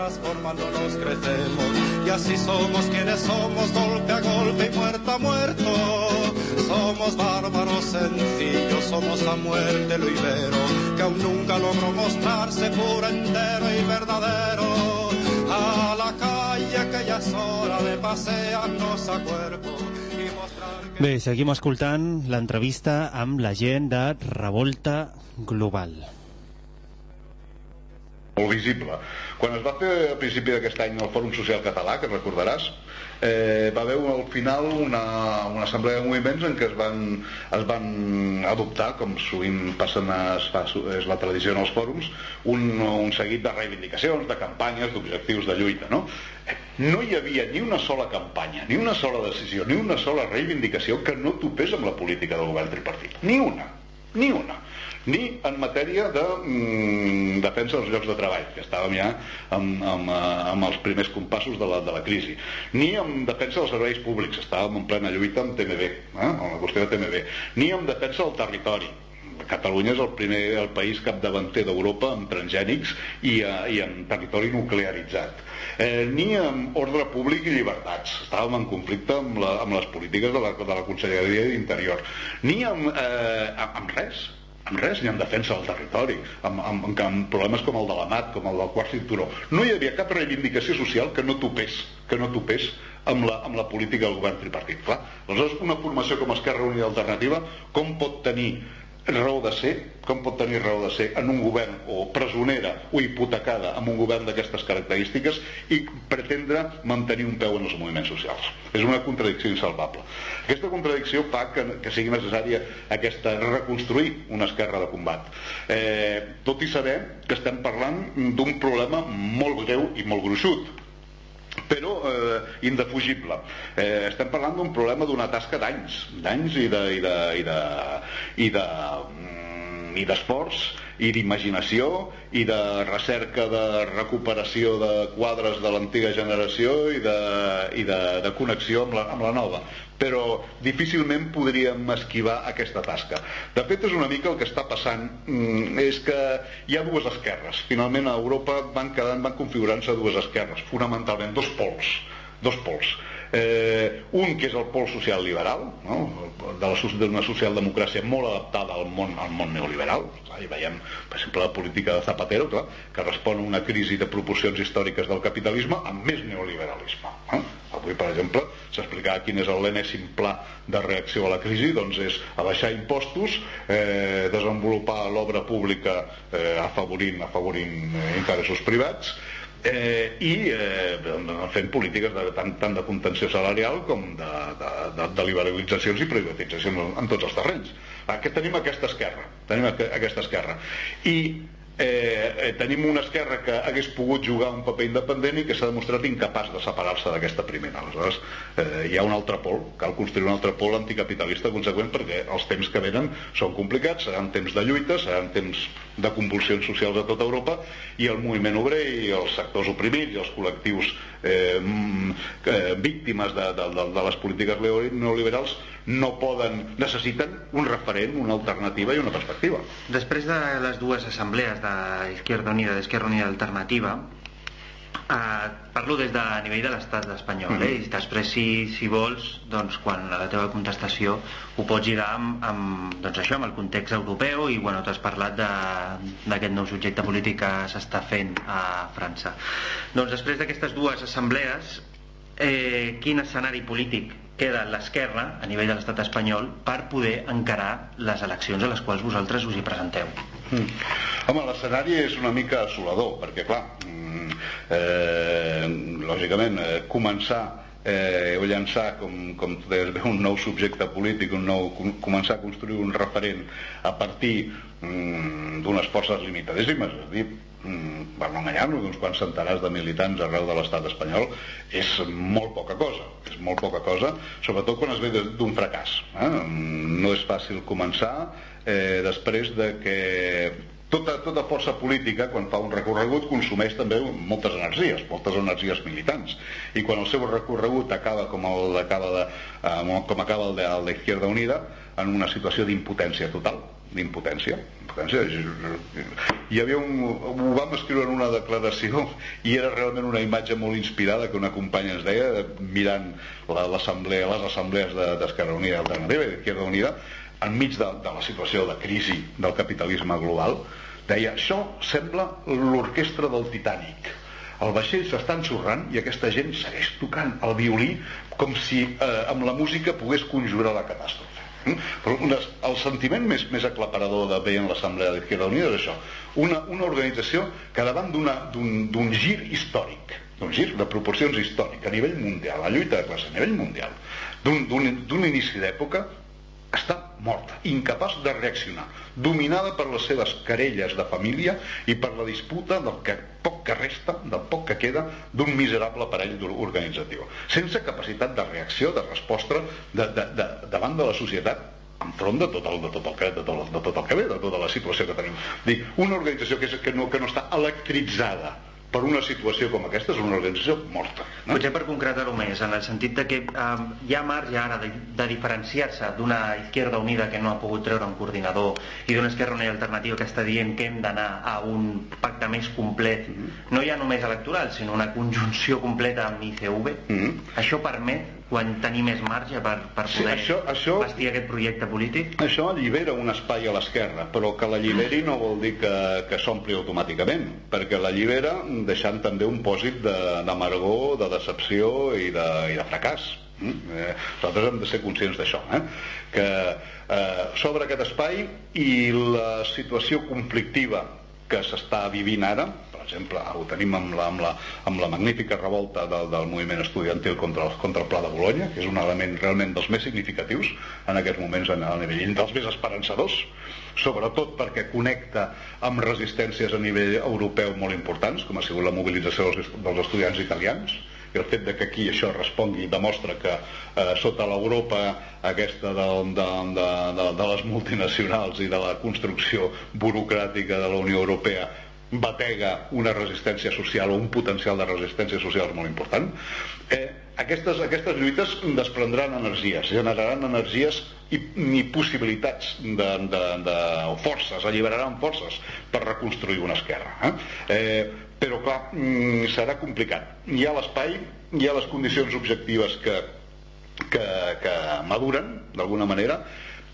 transformándonos crecemos. Y así somos quienes somos, golpe a golpe y muerto a muerto. Somos bárbaros sencillos, somos a muerte lo ibero, que aún nunca logró mostrarse puro, entero y verdadero. A la calle que ya es hora de pasearnos a cuerpo. Bé, seguim escoltant l'entrevista amb la gent de Revolta Global. Molt visible. Quan es va fer a principi d'aquest any el Fòrum Social Català, que recordaràs, eh, va haver al final una, una assemblea de moviments en què es van, es van adoptar, com sovint passen a, es fa, és la tradició en els fòrums, un, un seguit de reivindicacions, de campanyes, d'objectius de lluita. No? No hi havia ni una sola campanya, ni una sola decisió, ni una sola reivindicació que no topés amb la política del govern tripartit. Ni una, ni una ni en matèria de mm, defensa dels llocs de treball, que estàvem ja amb, amb, eh, amb els primers compassos de la, de la crisi, ni en defensa dels serveis públics, estàvem en plena lluita amb TMB, eh, amb la qüestió de TMB, ni en defensa del territori, Catalunya és el primer el país capdavanter d'Europa amb transgènics i, eh, i amb territori nuclearitzat. Eh, ni amb ordre públic i llibertats. Estàvem en conflicte amb, la, amb les polítiques de la, de la Conselleria d'Interior. Ni amb, eh, amb, res res, ni en defensa del territori, amb, amb, amb, problemes com el de la MAT, com el del quart cinturó. No hi havia cap reivindicació social que no topés, que no topés amb la, amb la política del govern tripartit. Clar, aleshores, una formació com Esquerra Unida Alternativa, com pot tenir raó de ser, com pot tenir raó de ser en un govern o presonera o hipotecada amb un govern d'aquestes característiques i pretendre mantenir un peu en els moviments socials. És una contradicció insalvable. Aquesta contradicció fa que, que sigui necessària aquesta reconstruir una esquerra de combat. Eh, tot i saber que estem parlant d'un problema molt greu i molt gruixut, però eh, indefugible. Eh, estem parlant d'un problema d'una tasca d'anys, d'anys i de, i de, i de, i de, mm, i d'esforç i d'imaginació i de recerca de recuperació de quadres de l'antiga generació i de, i de, de connexió amb la, amb la nova però difícilment podríem esquivar aquesta tasca. De fet, és una mica el que està passant, mm, és que hi ha dues esquerres. Finalment a Europa van quedant, van configurant-se dues esquerres, fonamentalment dos pols, dos pols. Eh, un que és el pol social liberal, no? de la, soci- d'una socialdemocràcia molt adaptada al món, al món neoliberal. Clar, hi veiem, per exemple, la política de Zapatero, clar, que respon a una crisi de proporcions històriques del capitalisme amb més neoliberalisme. Eh? Avui, per exemple, s'explicava quin és l'enèsim pla de reacció a la crisi, doncs és abaixar impostos, eh, desenvolupar l'obra pública eh, afavorint, afavorint eh, interessos privats, eh, i eh, fent polítiques de, tant, tant de contenció salarial com de, de, de, de liberalitzacions i privatitzacions en, tots els terrenys. Aquí tenim aquesta esquerra, tenim aqu- aquesta esquerra. I eh, eh, tenim una esquerra que hagués pogut jugar un paper independent i que s'ha demostrat incapaç de separar-se d'aquesta primera. Aleshores, eh, hi ha un altre pol, cal construir un altre pol anticapitalista conseqüent perquè els temps que venen són complicats, seran temps de lluita, seran temps de convulsions socials a tota Europa i el moviment obrer i els sectors oprimits i els col·lectius eh, mm, eh, víctimes de, de, de, de les polítiques neoliberals no poden, necessiten un referent, una alternativa i una perspectiva. Després de les dues assemblees d'Izquierda Unida i d'Esquerra Unida Alternativa, eh, parlo des de nivell de l'estat espanyol, eh? i després, si, si vols, doncs, quan la teva contestació ho pots lligar amb, amb, doncs això, amb el context europeu i bueno, t'has parlat de- d'aquest nou subjecte polític que s'està fent a França. Doncs després d'aquestes dues assemblees, eh, quin escenari polític queda l'esquerra a nivell de l'estat espanyol per poder encarar les eleccions a les quals vosaltres us hi presenteu Mm. Home, l'escenari és una mica assolador, perquè, clar, mm, eh, lògicament, eh, començar eh, o llançar, com, com tu deies bé, un nou subjecte polític, un nou, com, començar a construir un referent a partir mm, d'unes forces limitadíssimes, és a dir, per no enganyar-nos, d'uns quants centenars de militants arreu de l'estat espanyol, és molt poca cosa, és molt poca cosa, sobretot quan es ve d'un fracàs. Eh? No és fàcil començar eh, després de que tota, tota força política, quan fa un recorregut, consumeix també moltes energies, moltes energies militants. I quan el seu recorregut acaba com, el, acaba de, eh, com acaba el de, el de Izquierda Unida, en una situació d'impotència total, d'impotència. Hi havia un, ho vam escriure en una declaració i era realment una imatge molt inspirada que una companya ens deia, mirant la- l'assemblea, les assemblees de- d'Esquerra Unida Alternativa i d'Izquierda Unida, enmig de, de la situació de crisi del capitalisme global, deia, això sembla l'orquestra del Titanic el vaixell s'està ensorrant i aquesta gent segueix tocant el violí com si eh, amb la música pogués conjurar la catàstrofe. Mm? Però una, el sentiment més, més aclaparador de veient l'Assemblea d'Izquierda Unida és això. Una, una organització que davant d'un gir històric, d'un gir de proporcions històriques a nivell mundial, la lluita de classe a nivell mundial, d'un inici d'època, està morta, incapaç de reaccionar, dominada per les seves querelles de família i per la disputa del que poc que resta, del poc que queda d'un miserable aparell organitzatiu, sense capacitat de reacció, de resposta de, de, de, davant de la societat enfront de tot el, de tot el, que, de tot, de tot el que ve, de tota la situació que tenim. Dic, una organització que, és, que, no, que no està electritzada per una situació com aquesta és una organització morta. No? Potser per concretar-ho més, en el sentit de que eh, hi ha marge ara de, de diferenciar-se d'una Izquierda Unida que no ha pogut treure un coordinador i d'una Esquerra Unida Alternativa que està dient que hem d'anar a un pacte més complet, mm -hmm. no ja només electoral, sinó una conjunció completa amb ICV. Mm -hmm. Això permet quan tenir més marge per, per poder sí, això, això, vestir aquest projecte polític? Això allibera un espai a l'esquerra, però que l'alliberi no vol dir que, que s'ompli automàticament, perquè l'allibera deixant també un pòsit d'amargor, de, de decepció i de, i de fracàs. Mm? Eh, nosaltres hem de ser conscients d'això, eh? que eh, s'obre aquest espai i la situació conflictiva que s'està vivint ara, exemple, ho tenim amb la, amb la, amb la magnífica revolta del, del moviment estudiantil contra el, contra el Pla de Bologna, que és un element realment dels més significatius en aquests moments en el nivell, dels més esperançadors, sobretot perquè connecta amb resistències a nivell europeu molt importants, com ha sigut la mobilització dels, dels estudiants italians, i el fet de que aquí això respongui demostra que eh, sota l'Europa aquesta de, de, de, de, de les multinacionals i de la construcció burocràtica de la Unió Europea batega una resistència social o un potencial de resistència social molt important, eh, aquestes, aquestes lluites desprendran energies, generaran energies i, i possibilitats de, de, de forces, alliberaran forces per reconstruir una esquerra. Eh? Eh, però clar, mm, serà complicat. Hi ha l'espai, hi ha les condicions objectives que, que, que maduren, d'alguna manera,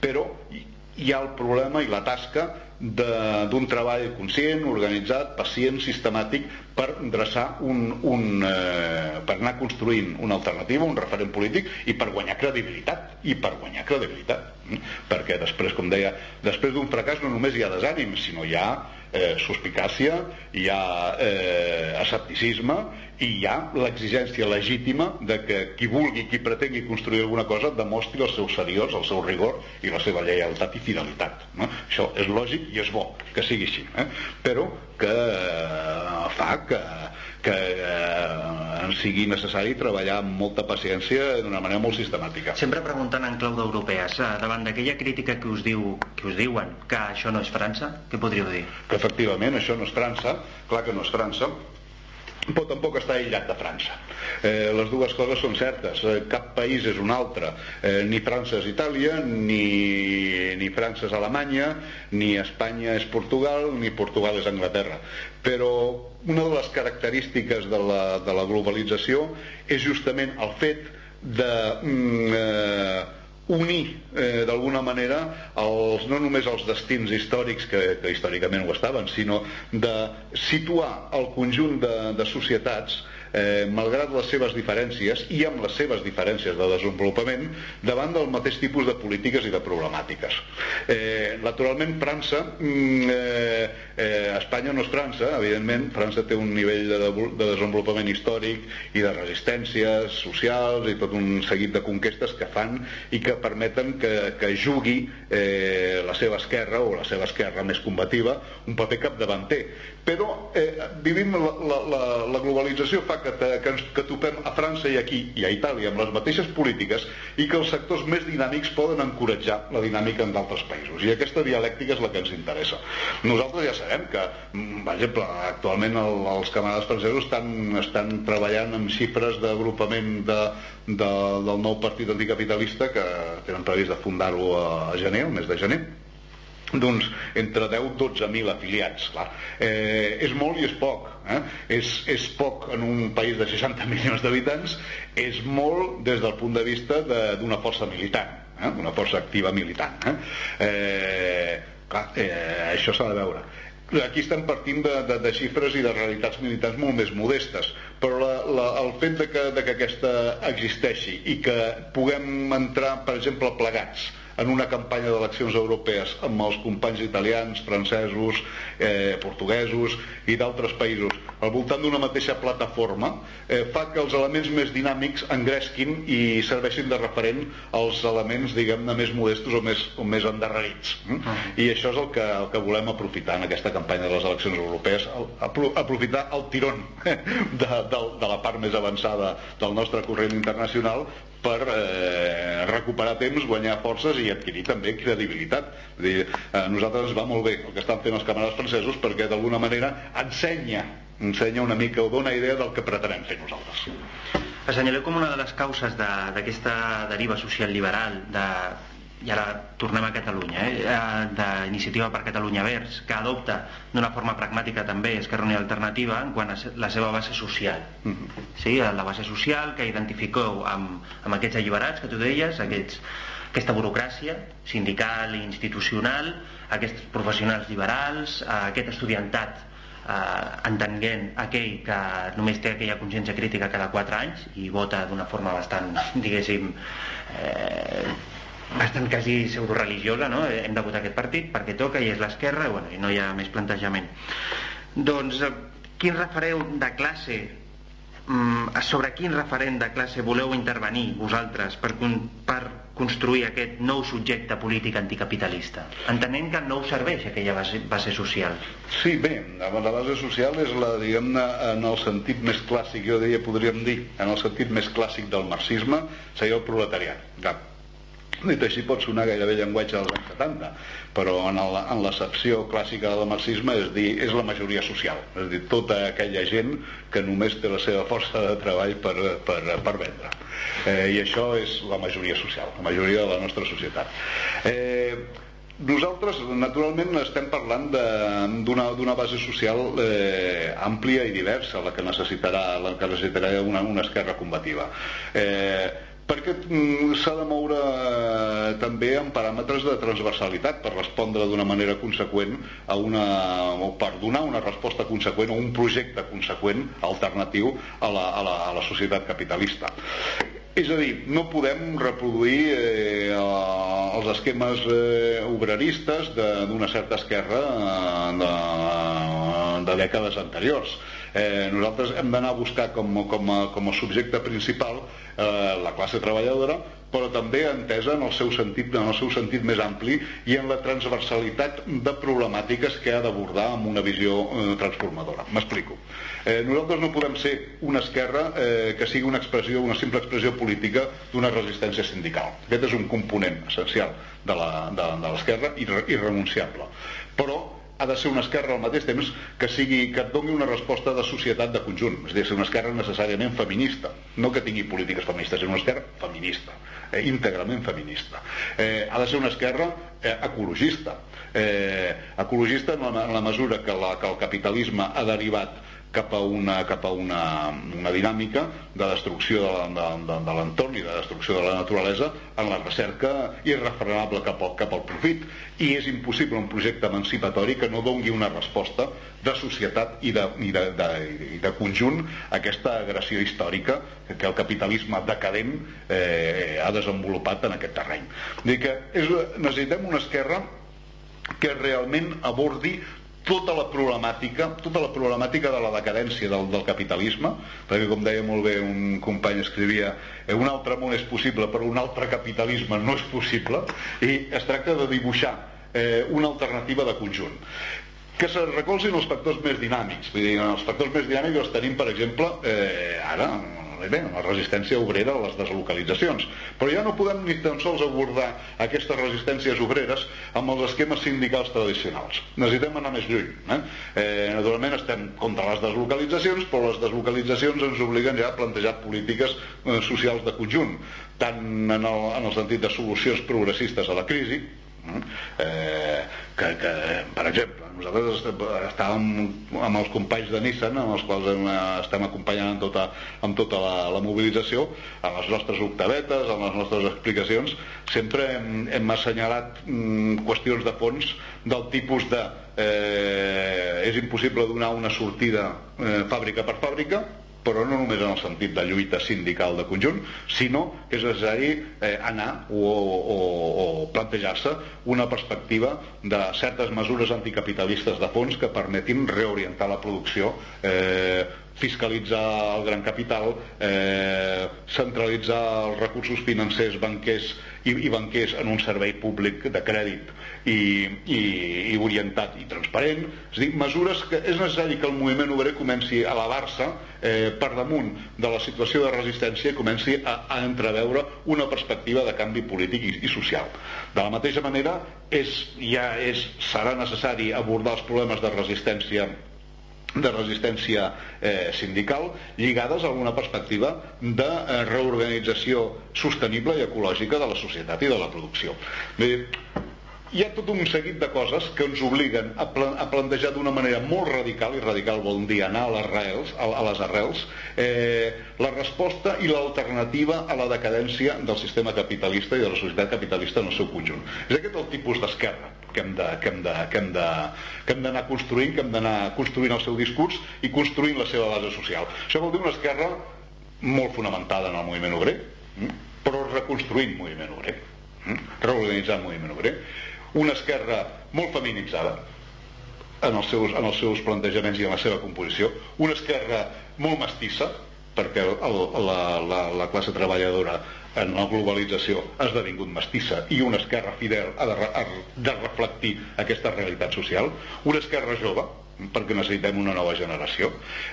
però hi ha el problema i la tasca d'un treball conscient, organitzat, pacient, sistemàtic per dreçar un, un eh, per anar construint una alternativa, un referent polític i per guanyar credibilitat i per guanyar credibilitat mm? perquè després, com deia, després d'un fracàs no només hi ha desànim, sinó hi ha eh, suspicàcia, hi ha eh, escepticisme i hi ha l'exigència legítima de que qui vulgui, qui pretengui construir alguna cosa demostri el seu seriós, el seu rigor i la seva lleialtat i fidelitat. No? Això és lògic i és bo que sigui així, eh? però que eh, fa que que eh, sigui necessari treballar amb molta paciència d'una manera molt sistemàtica. Sempre preguntant en clau d'europees, davant d'aquella crítica que us, diu, que us diuen que això no és França, què podríeu dir? Que efectivament això no és França, clar que no és França, però tampoc està aïllat de França. Eh, les dues coses són certes. Eh, cap país és un altre. Eh, ni França és Itàlia, ni, ni França és Alemanya, ni Espanya és Portugal, ni Portugal és Anglaterra. Però una de les característiques de la, de la globalització és justament el fet de mm, eh, unir eh, d'alguna manera els, no només els destins històrics que, que històricament ho estaven, sinó de situar el conjunt de, de societats eh, malgrat les seves diferències i amb les seves diferències de desenvolupament davant del mateix tipus de polítiques i de problemàtiques. Eh, naturalment, França, mm, eh, eh, Espanya no és França, evidentment, França té un nivell de, de desenvolupament històric i de resistències socials i tot un seguit de conquestes que fan i que permeten que, que jugui eh, la seva esquerra o la seva esquerra més combativa un paper capdavanter. Però eh, vivim la, la, la, la globalització fa que, te, que, ens, que topem a França i aquí i a Itàlia amb les mateixes polítiques i que els sectors més dinàmics poden encoratjar la dinàmica en d'altres països. I aquesta dialèctica és la que ens interessa. Nosaltres ja sabem que mm, per exemple, actualment el, els camarades francesos estan, estan treballant amb xifres d'agrupament de, de, del nou partit anticapitalista que tenen previst de fundar-ho a, gener, el mes de gener d'uns entre 10 i 12.000 afiliats clar. Eh, és molt i és poc eh? és, és poc en un país de 60 milions d'habitants és molt des del punt de vista d'una força militant eh? una força activa militant eh? Eh, clar, eh, això s'ha de veure aquí estem partint de, de, de xifres i de realitats militars molt més modestes però la, la, el fet de que, de que aquesta existeixi i que puguem entrar per exemple plegats en una campanya d'eleccions europees amb els companys italians, francesos, eh, portuguesos i d'altres països al voltant d'una mateixa plataforma eh, fa que els elements més dinàmics engresquin i serveixin de referent als elements, diguem-ne, més modestos o més, o més endarrerits. Mm? Uh -huh. I això és el que, el que volem aprofitar en aquesta campanya de les eleccions europees, el, aprofitar el tirón de, de, de la part més avançada del nostre corrent internacional per eh, recuperar temps, guanyar forces i adquirir també credibilitat. És dir, a nosaltres ens va molt bé el que estan fent els camarades francesos perquè d'alguna manera ensenya, ensenya una mica o dona idea del que pretenem fer nosaltres. Assenyaleu com una de les causes d'aquesta de, deriva social liberal de, i ara tornem a Catalunya, eh, eh d'Iniciativa per Catalunya Verds, que adopta d'una forma pragmàtica també Esquerra Unida Alternativa en quant a la seva base social. Mhm. -huh. sí, la base social que identifiqueu amb, amb aquests alliberats que tu deies, aquests, aquesta burocràcia sindical i institucional, aquests professionals liberals, eh, aquest estudiantat eh, entenguent aquell que només té aquella consciència crítica cada 4 anys i vota d'una forma bastant, diguéssim, eh, bastant quasi pseudo-religiosa, no? hem de votar aquest partit perquè toca i és l'esquerra i, bueno, i no hi ha més plantejament. Doncs, eh, quin refereu de classe mm, sobre quin referent de classe voleu intervenir vosaltres per, per construir aquest nou subjecte polític anticapitalista entenent que no us serveix aquella base, base social Sí, bé, la base social és la, diguem-ne, en el sentit més clàssic jo deia, podríem dir, en el sentit més clàssic del marxisme seria el proletariat, cap Dit així pot sonar gairebé llenguatge dels anys 70, però en l'accepció clàssica del marxisme és dir, és la majoria social, és dir, tota aquella gent que només té la seva força de treball per, per, per vendre. Eh, I això és la majoria social, la majoria de la nostra societat. Eh, nosaltres, naturalment, estem parlant d'una base social eh, àmplia i diversa, la que necessitarà, la que necessitarà una, una esquerra combativa. Eh, perquè mm, s'ha de moure eh, també en paràmetres de transversalitat per respondre d'una manera conseqüent a una, o per donar una resposta conseqüent o un projecte conseqüent alternatiu a la, a la, a la societat capitalista. És a dir, no podem reproduir eh, els esquemes eh, obreristes d'una certa esquerra eh, de, de dècades anteriors. Eh, nosaltres hem d'anar a buscar com, com, a, com a subjecte principal eh, la classe treballadora però també entesa en el seu sentit en el seu sentit més ampli i en la transversalitat de problemàtiques que ha d'abordar amb una visió eh, transformadora. M'explico. Eh, nosaltres no podem ser una esquerra eh, que sigui una expressió, una simple expressió política d'una resistència sindical. Aquest és un component essencial de l'esquerra irrenunciable. Però ha de ser una esquerra al mateix temps que, sigui, que et doni una resposta de societat de conjunt, és a dir, ser una esquerra necessàriament feminista, no que tingui polítiques feministes, és una esquerra feminista, eh, íntegrament feminista. Eh, ha de ser una esquerra eh, ecologista, eh, ecologista en la, en la mesura que, la, que el capitalisme ha derivat cap a una, cap a una, una dinàmica de destrucció de, de, de l'entorn i de destrucció de la naturalesa en la recerca irrefrenable cap al, cap al profit i és impossible un projecte emancipatori que no dongui una resposta de societat i de, i de, de, i de conjunt a aquesta agressió històrica que el capitalisme decadent eh, ha desenvolupat en aquest terreny. Dir que és, necessitem una esquerra que realment abordi tota la problemàtica, tota la problemàtica de la decadència del, del capitalisme, perquè com deia molt bé un company escrivia, eh, un altre món és possible, però un altre capitalisme no és possible, i es tracta de dibuixar eh, una alternativa de conjunt que se recolzin els factors més dinàmics. Vull dir, els factors més dinàmics els tenim, per exemple, eh, ara, bé, la resistència obrera a les deslocalitzacions. Però ja no podem ni tan sols abordar aquestes resistències obreres amb els esquemes sindicals tradicionals. Necessitem anar més lluny. Eh? Eh, naturalment estem contra les deslocalitzacions, però les deslocalitzacions ens obliguen ja a plantejar polítiques eh, socials de conjunt, tant en el, en el sentit de solucions progressistes a la crisi, eh, que, que, per exemple, nosaltres estàvem amb els companys de Nissan, amb els quals estem acompanyant amb tota, amb tota la, la mobilització, a les nostres octavetes, a les nostres explicacions, sempre hem, hem assenyalat mm, qüestions de fons del tipus de eh, és impossible donar una sortida eh, fàbrica per fàbrica, però no només en el sentit de lluita sindical de conjunt, sinó que és necessari eh, anar o, o, o plantejar-se una perspectiva de certes mesures anticapitalistes de fons que permetin reorientar la producció eh, fiscalitzar el gran capital, eh, centralitzar els recursos financers banquers i, i banquers en un servei públic de crèdit i, i, i orientat i transparent. És dir, mesures que és necessari que el moviment obrer comenci a elevar-se eh, per damunt de la situació de resistència i comenci a, a entreveure una perspectiva de canvi polític i, i social. De la mateixa manera, és, ja és, serà necessari abordar els problemes de resistència de resistència eh, sindical lligades a una perspectiva de eh, reorganització sostenible i ecològica de la societat i de la producció. Bé, hi ha tot un seguit de coses que ens obliguen a, pla a plantejar d'una manera molt radical, i radical vol dir anar a les arrels, a, a les arrels eh, la resposta i l'alternativa a la decadència del sistema capitalista i de la societat capitalista en el seu conjunt. És aquest el tipus d'esquerra que hem de, que hem de, que hem de, que hem d'anar construint, que hem d'anar construint el seu discurs i construint la seva base social. Això vol dir una esquerra molt fonamentada en el moviment obrer, mm, però reconstruint moviment obrer, mm, reorganitzant moviment obrer, una esquerra molt feminitzada en els, seus, en els seus plantejaments i en la seva composició, una esquerra molt mestissa, perquè el, la, la, la classe treballadora en la globalització ha esdevingut mestissa i una esquerra fidel ha de, ha de reflectir aquesta realitat social, una esquerra jove, perquè necessitem una nova generació,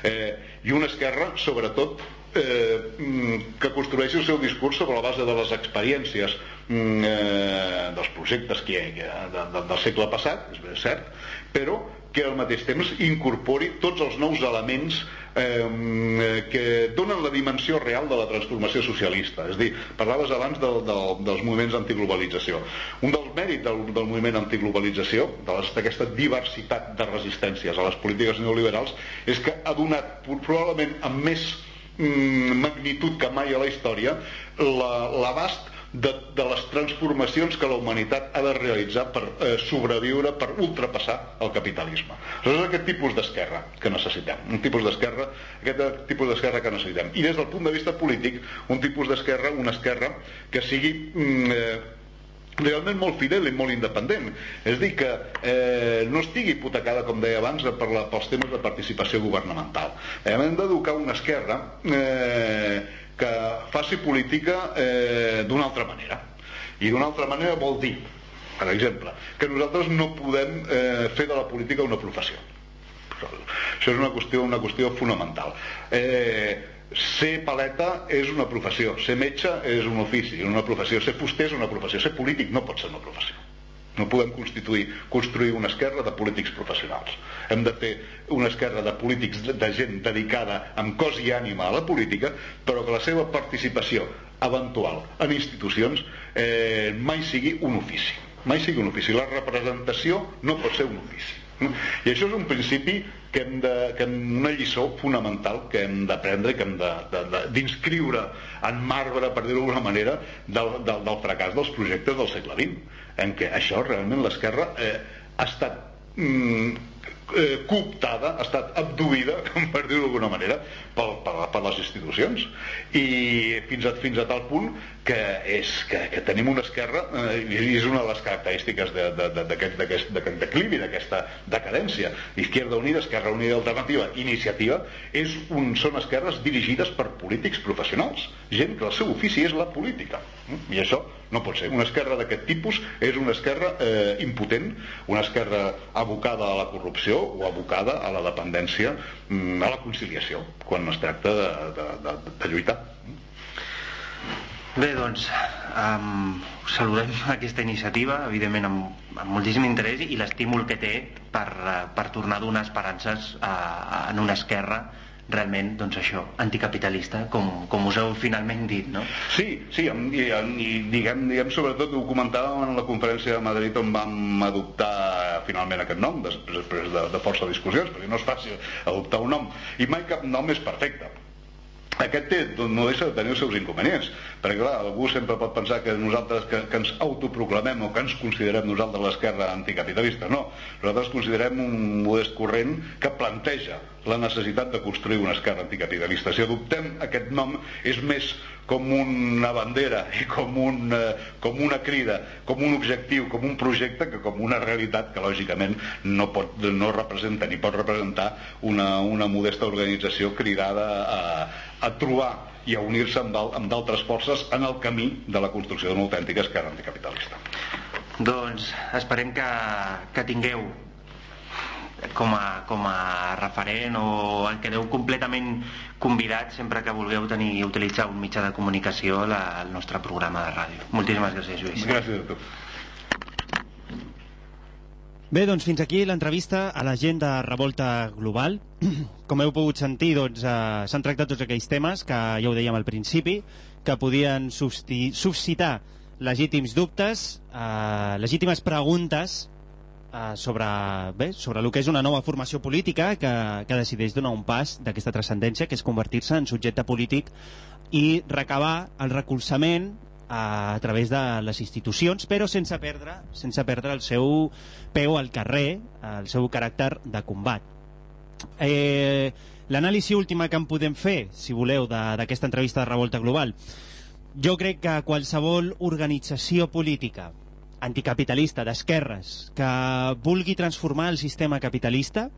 eh, i una esquerra, sobretot, eh, mm, que construeixi el seu discurs sobre la base de les experiències mm, eh, dels projectes que, que, de, de, del segle passat, és cert, però que al mateix temps incorpori tots els nous elements eh, que donen la dimensió real de la transformació socialista. És a dir, parlaves abans del, del, dels moviments antiglobalització. Un dels mèrits del, del moviment antiglobalització, d'aquesta diversitat de resistències a les polítiques neoliberals, és que ha donat probablement amb més mm, magnitud que mai a la història l'abast de, de les transformacions que la humanitat ha de realitzar per eh, sobreviure, per ultrapassar el capitalisme. És aquest tipus d'esquerra que necessitem, un tipus d'esquerra, aquest tipus d'esquerra que necessitem. I des del punt de vista polític, un tipus d'esquerra, una esquerra que sigui mm, eh, realment molt fidel i molt independent. És dir, que eh, no estigui hipotecada, com deia abans, per la, pels temes de participació governamental. Eh, hem d'educar una esquerra eh, que faci política eh, d'una altra manera. I d'una altra manera vol dir, per exemple, que nosaltres no podem eh, fer de la política una professió. Això és una qüestió, una qüestió fonamental. Eh, ser paleta és una professió, ser metge és un ofici, una professió, ser fuster és una professió, ser polític no pot ser una professió. No podem constituir, construir una esquerra de polítics professionals. Hem de fer una esquerra de polítics de, de gent dedicada amb cos i ànima a la política, però que la seva participació eventual en institucions eh, mai sigui un ofici. Mai sigui un ofici. La representació no pot ser un ofici. I això és un principi que hem de, que hem, una lliçó fonamental que hem d'aprendre que hem d'inscriure en marbre, per dir-ho d'alguna manera, del, del, del fracàs dels projectes del segle XX, en què això realment l'esquerra eh, ha estat mm, eh, cooptada, ha estat abduïda, com per dir-ho d'alguna manera, per, per, per les institucions. I fins a, fins a tal punt que, és, que, que tenim una esquerra, eh, i és una de les característiques d'aquest declivi, d'aquesta decadència. Izquierda Unida, Esquerra Unida Alternativa, Iniciativa, és un, són esquerres dirigides per polítics professionals, gent que el seu ofici és la política. I això no pot ser. Una esquerra d'aquest tipus és una esquerra eh, impotent, una esquerra abocada a la corrupció o abocada a la dependència, mm, a la conciliació, quan es tracta de, de, de, de lluitar. Bé, doncs, um, saludem aquesta iniciativa, evidentment amb, amb moltíssim interès i l'estímul que té per, uh, per tornar a donar esperances uh, en una esquerra realment, doncs això, anticapitalista, com, com us heu finalment dit, no? Sí, sí, i, i diguem, diguem sobretot ho comentàvem en la conferència de Madrid on vam adoptar finalment aquest nom, després de, de força discussions, perquè no és fàcil adoptar un nom, i mai cap nom és perfecte aquest té, no deixa de tenir els seus inconvenients perquè clar, algú sempre pot pensar que nosaltres que, que ens autoproclamem o que ens considerem nosaltres l'esquerra anticapitalista no, nosaltres considerem un modest corrent que planteja la necessitat de construir una esquerra anticapitalista. Si adoptem aquest nom és més com una bandera i com, un, eh, com una crida, com un objectiu, com un projecte que com una realitat que lògicament no, pot, no representa ni pot representar una, una modesta organització cridada a, a trobar i a unir-se amb d'altres forces en el camí de la construcció d'una autèntica esquerra anticapitalista. Doncs esperem que, que tingueu com a, com a referent o en quedeu completament convidats sempre que vulgueu tenir utilitzar un mitjà de comunicació la, el nostre programa de ràdio. Moltíssimes gràcies, Lluís. Gràcies a tu. Bé, doncs fins aquí l'entrevista a la gent de Revolta Global. Com heu pogut sentir, doncs, eh, s'han tractat tots aquells temes que ja ho dèiem al principi, que podien suscitar legítims dubtes, eh, legítimes preguntes eh, sobre, bé, sobre el que és una nova formació política que, que decideix donar un pas d'aquesta transcendència, que és convertir-se en subjecte polític i recabar el recolzament a, través de les institucions, però sense perdre, sense perdre el seu peu al carrer, el seu caràcter de combat. Eh, L'anàlisi última que en podem fer, si voleu, d'aquesta entrevista de Revolta Global, jo crec que qualsevol organització política anticapitalista, d'esquerres, que vulgui transformar el sistema capitalista,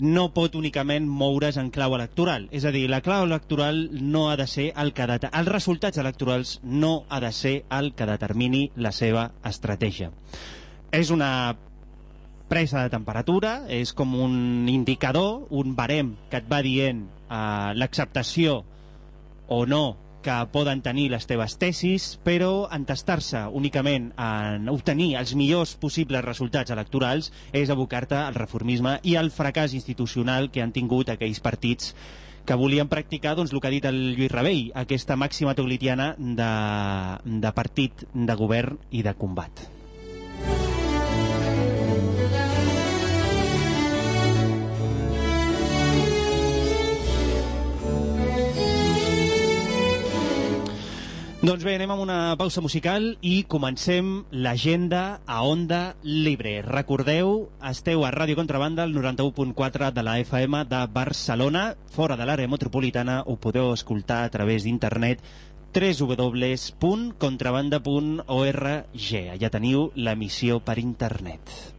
no pot únicament moure's en clau electoral. És a dir, la clau electoral no ha de ser el que det... els resultats electorals no ha de ser el que determini la seva estratègia. És una presa de temperatura, és com un indicador, un barem que et va dient eh, l'acceptació o no que poden tenir les teves tesis, però entestar-se únicament en obtenir els millors possibles resultats electorals és abocar-te al reformisme i al fracàs institucional que han tingut aquells partits que volien practicar doncs, el que ha dit el Lluís Rebell, aquesta màxima toglitiana de, de partit de govern i de combat. Doncs bé, anem amb una pausa musical i comencem l'agenda a Onda Libre. Recordeu, esteu a Ràdio Contrabanda, el 91.4 de la FM de Barcelona. Fora de l'àrea metropolitana ho podeu escoltar a través d'internet www.contrabanda.org. Allà teniu l'emissió per internet.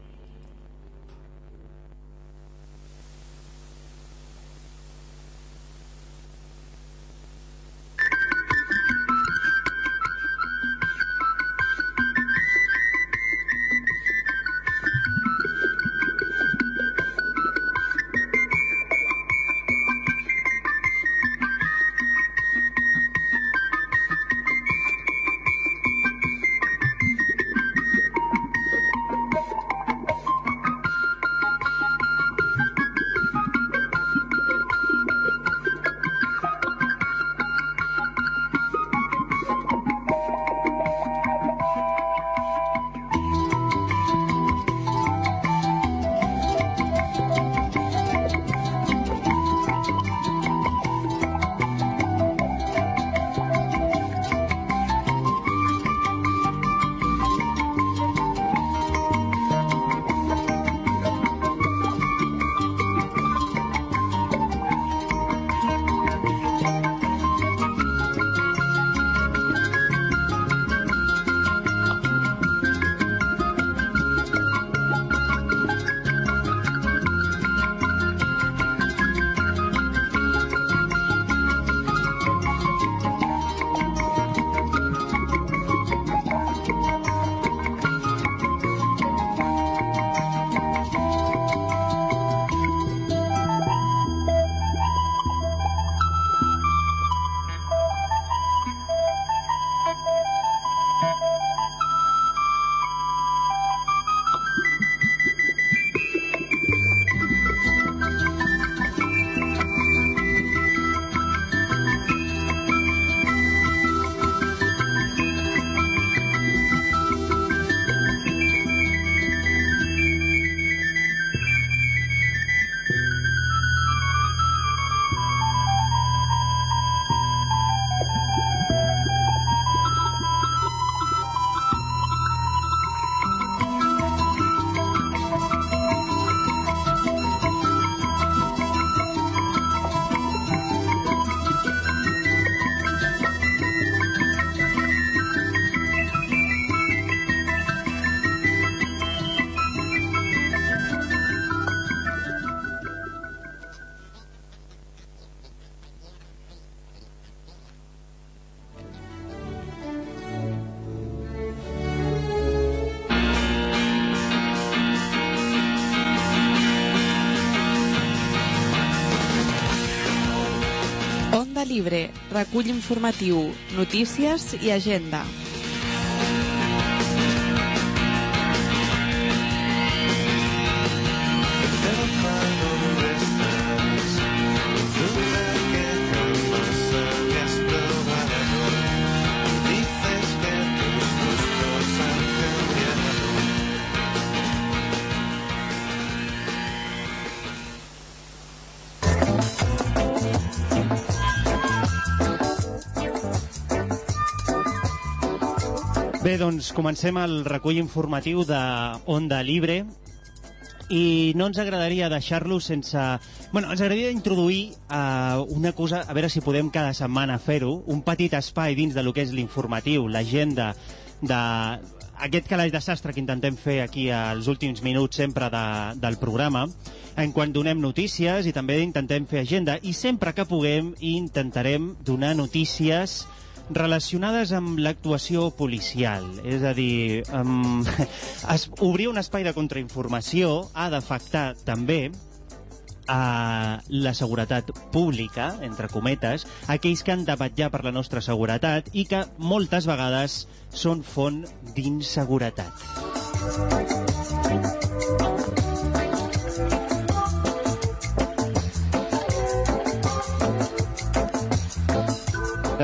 Onda Libre, recull informatiu, notícies i agenda. Doncs comencem el recull informatiu de Onda Libre. I no ens agradaria deixar-lo sense... Bueno, ens agradaria introduir uh, una cosa, a veure si podem cada setmana fer-ho, un petit espai dins de lo que és l'informatiu, l'agenda de aquest calaix de sastre que intentem fer aquí als últims minuts sempre de, del programa, en quan donem notícies i també intentem fer agenda. I sempre que puguem intentarem donar notícies relacionades amb l'actuació policial. És a dir, um, es, obrir un espai de contrainformació ha d'afectar també a la seguretat pública, entre cometes, aquells que han de vetllar per la nostra seguretat i que moltes vegades són font d'inseguretat.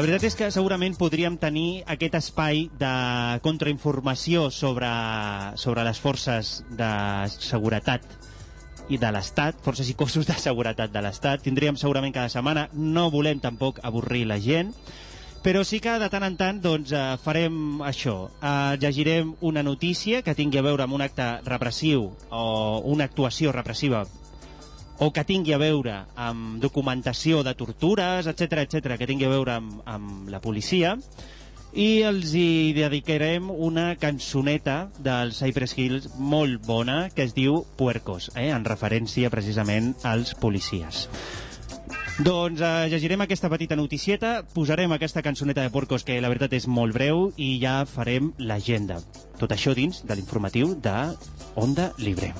Veritat és que segurament podríem tenir aquest espai de contrainformació sobre, sobre les forces de seguretat i de l'Estat, forces i cossos de seguretat de l'Estat. Tindríem segurament cada setmana, no volem tampoc avorrir la gent, però sí que de tant en tant doncs, eh, farem això. Eh, llegirem una notícia que tingui a veure amb un acte repressiu o una actuació repressiva o que tingui a veure amb documentació de tortures, etc etc que tingui a veure amb, amb la policia, i els hi dedicarem una cançoneta dels Cypress Hills molt bona que es diu Puercos, eh? en referència precisament als policies. Doncs eh, llegirem aquesta petita noticieta, posarem aquesta cançoneta de Puercos que la veritat és molt breu i ja farem l'agenda. Tot això dins de l'informatiu de Onda Libre.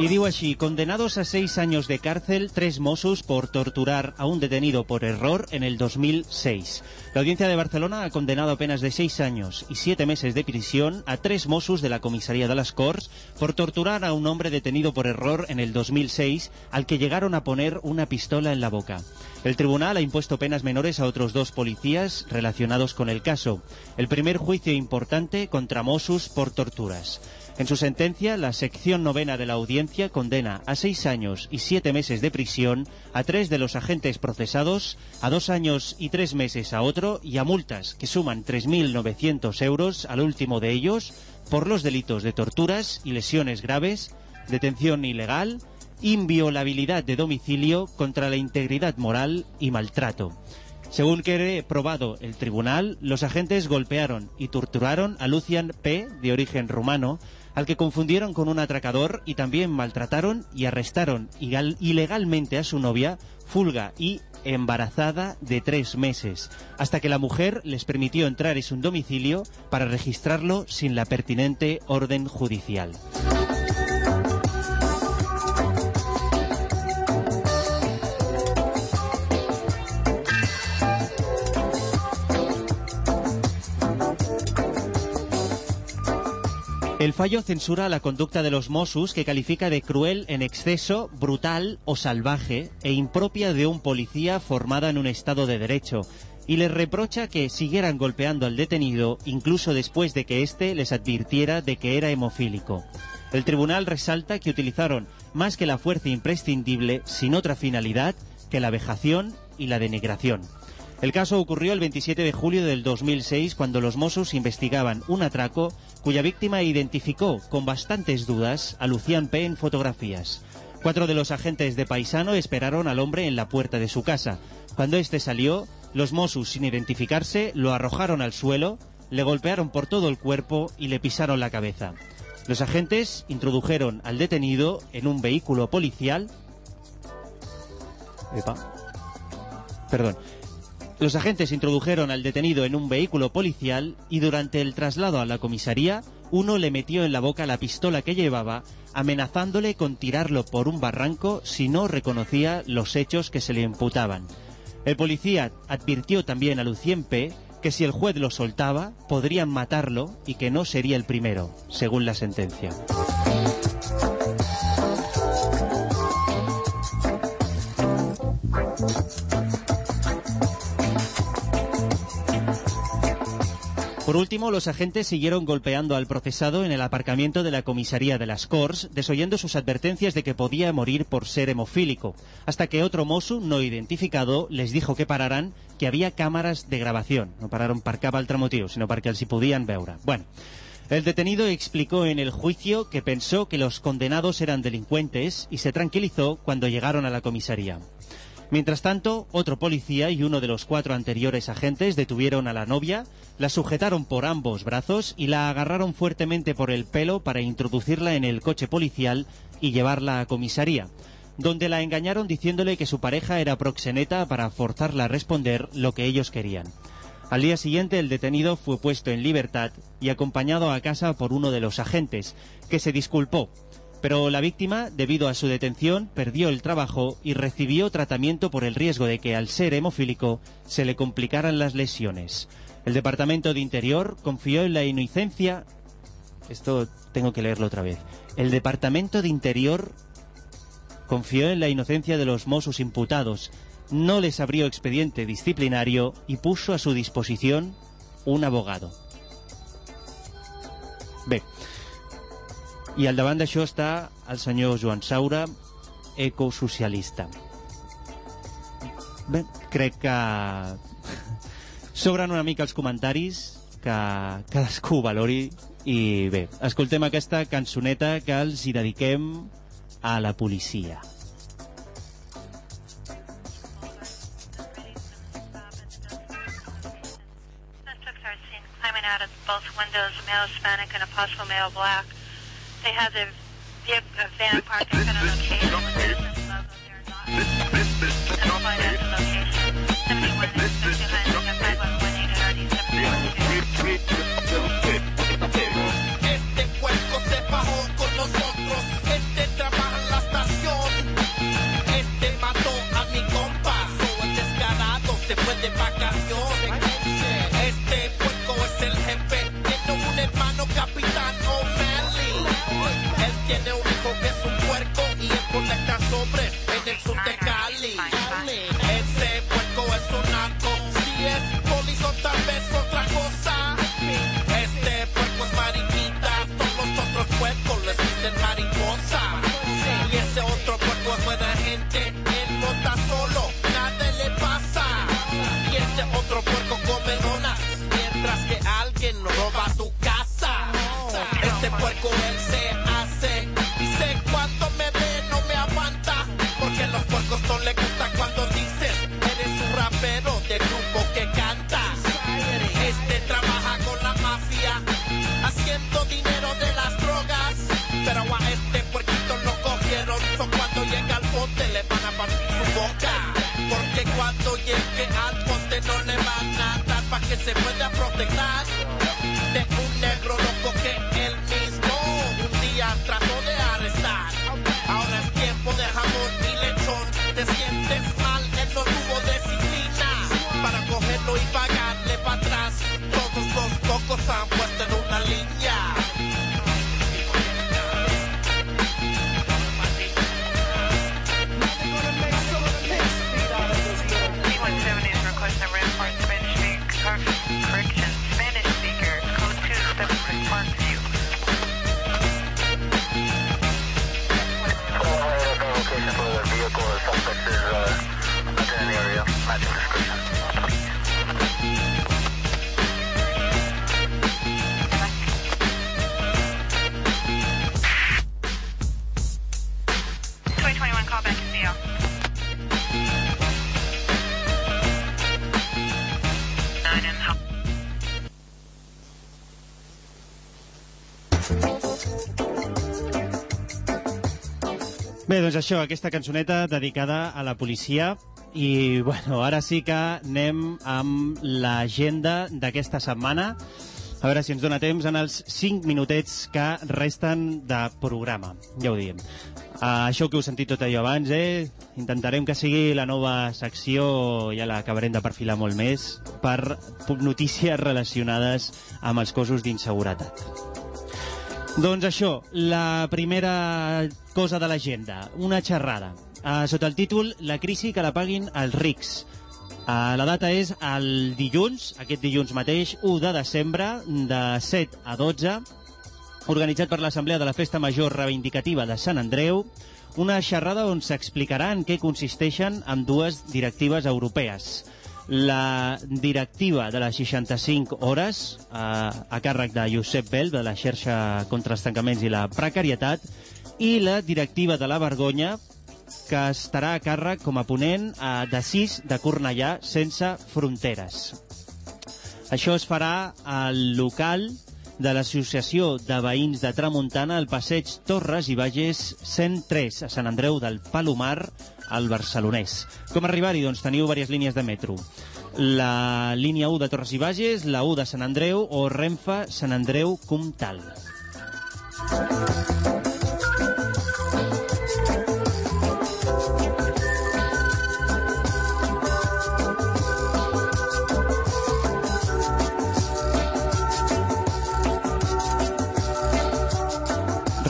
Y digo así, condenados a seis años de cárcel, tres Mossos por torturar a un detenido por error en el 2006. La audiencia de Barcelona ha condenado a penas de seis años y siete meses de prisión a tres Mossos de la comisaría de las Corts por torturar a un hombre detenido por error en el 2006 al que llegaron a poner una pistola en la boca. El tribunal ha impuesto penas menores a otros dos policías relacionados con el caso. El primer juicio importante contra Mossos por torturas. En su sentencia, la sección novena de la audiencia condena a seis años y siete meses de prisión a tres de los agentes procesados, a dos años y tres meses a otro y a multas que suman 3.900 euros al último de ellos por los delitos de torturas y lesiones graves, detención ilegal, inviolabilidad de domicilio contra la integridad moral y maltrato. Según quede probado el tribunal, los agentes golpearon y torturaron a Lucian P., de origen rumano, al que confundieron con un atracador y también maltrataron y arrestaron ilegalmente a su novia, Fulga, y embarazada de tres meses, hasta que la mujer les permitió entrar en su domicilio para registrarlo sin la pertinente orden judicial. El fallo censura la conducta de los Mossos que califica de cruel en exceso, brutal o salvaje e impropia de un policía formada en un estado de derecho y les reprocha que siguieran golpeando al detenido incluso después de que éste les advirtiera de que era hemofílico. El tribunal resalta que utilizaron más que la fuerza imprescindible sin otra finalidad que la vejación y la denigración. El caso ocurrió el 27 de julio del 2006 cuando los Mossos investigaban un atraco cuya víctima identificó con bastantes dudas a Lucian P. en fotografías. Cuatro de los agentes de Paisano esperaron al hombre en la puerta de su casa. Cuando éste salió, los Mossos, sin identificarse, lo arrojaron al suelo, le golpearon por todo el cuerpo y le pisaron la cabeza. Los agentes introdujeron al detenido en un vehículo policial. Perdón. Los agentes introdujeron al detenido en un vehículo policial y durante el traslado a la comisaría, uno le metió en la boca la pistola que llevaba, amenazándole con tirarlo por un barranco si no reconocía los hechos que se le imputaban. El policía advirtió también a Lucien P. que si el juez lo soltaba, podrían matarlo y que no sería el primero, según la sentencia. Por último, los agentes siguieron golpeando al procesado en el aparcamiento de la comisaría de las Corts, desoyendo sus advertencias de que podía morir por ser hemofílico, hasta que otro mozo no identificado les dijo que pararan, que había cámaras de grabación. No pararon motiu, sinó perquè els hi podien veure. Bueno, el detenido explicó en el juicio que pensó que los condenados eran delincuentes y se tranquilizó cuando llegaron a la comisaría. Mientras tanto, otro policía y uno de los cuatro anteriores agentes detuvieron a la novia, la sujetaron por ambos brazos y la agarraron fuertemente por el pelo para introducirla en el coche policial y llevarla a comisaría, donde la engañaron diciéndole que su pareja era proxeneta para forzarla a responder lo que ellos querían. Al día siguiente el detenido fue puesto en libertad y acompañado a casa por uno de los agentes, que se disculpó pero la víctima, debido a su detención, perdió el trabajo y recibió tratamiento por el riesgo de que, al ser hemofílico, se le complicaran las lesiones. El Departamento de Interior confió en la inocencia... Esto tengo que leerlo otra vez. El Departamento de Interior confió en la inocencia de los Mossos imputados, no les abrió expediente disciplinario y puso a su disposición un abogado. Bé, i al davant d'això està el senyor Joan Saura, ecosocialista. Bé, crec que sobren una mica els comentaris, que cadascú valori, i bé, escoltem aquesta cançoneta que els hi dediquem a la policia. Both windows, male Hispanic and a possible male black. They have a, they have a van parked in front of location. Locations, although they're not. That's why that's the location. 71 Bé, doncs això, aquesta cançoneta dedicada a la policia i bueno, ara sí que anem amb l'agenda d'aquesta setmana. A veure si ens dona temps en els 5 minutets que resten de programa. Ja ho diem. Uh, això que heu sentit tot allò abans, eh? Intentarem que sigui la nova secció, ja l'acabarem de perfilar molt més, per notícies relacionades amb els cossos d'inseguretat. Doncs això, la primera cosa de l'agenda, una xerrada. Uh, sota el títol La crisi que la paguin els rics. Uh, la data és el dilluns, aquest dilluns mateix, 1 de desembre, de 7 a 12, organitzat per l'Assemblea de la Festa Major Reivindicativa de Sant Andreu, una xerrada on s'explicarà en què consisteixen amb dues directives europees. La directiva de les 65 hores, eh, a càrrec de Josep Bell, de la xarxa contra els tancaments i la precarietat, i la directiva de la vergonya, que estarà a càrrec com a ponent eh, de 6 de Cornellà sense fronteres. Això es farà al local de l'Associació de Veïns de Tramuntana al passeig Torres i Bages 103 a Sant Andreu del Palomar, al Barcelonès. Com arribar-hi? Doncs teniu diverses línies de metro. La línia 1 de Torres i Bages, la 1 de Sant Andreu o Renfe Sant Andreu Comtal.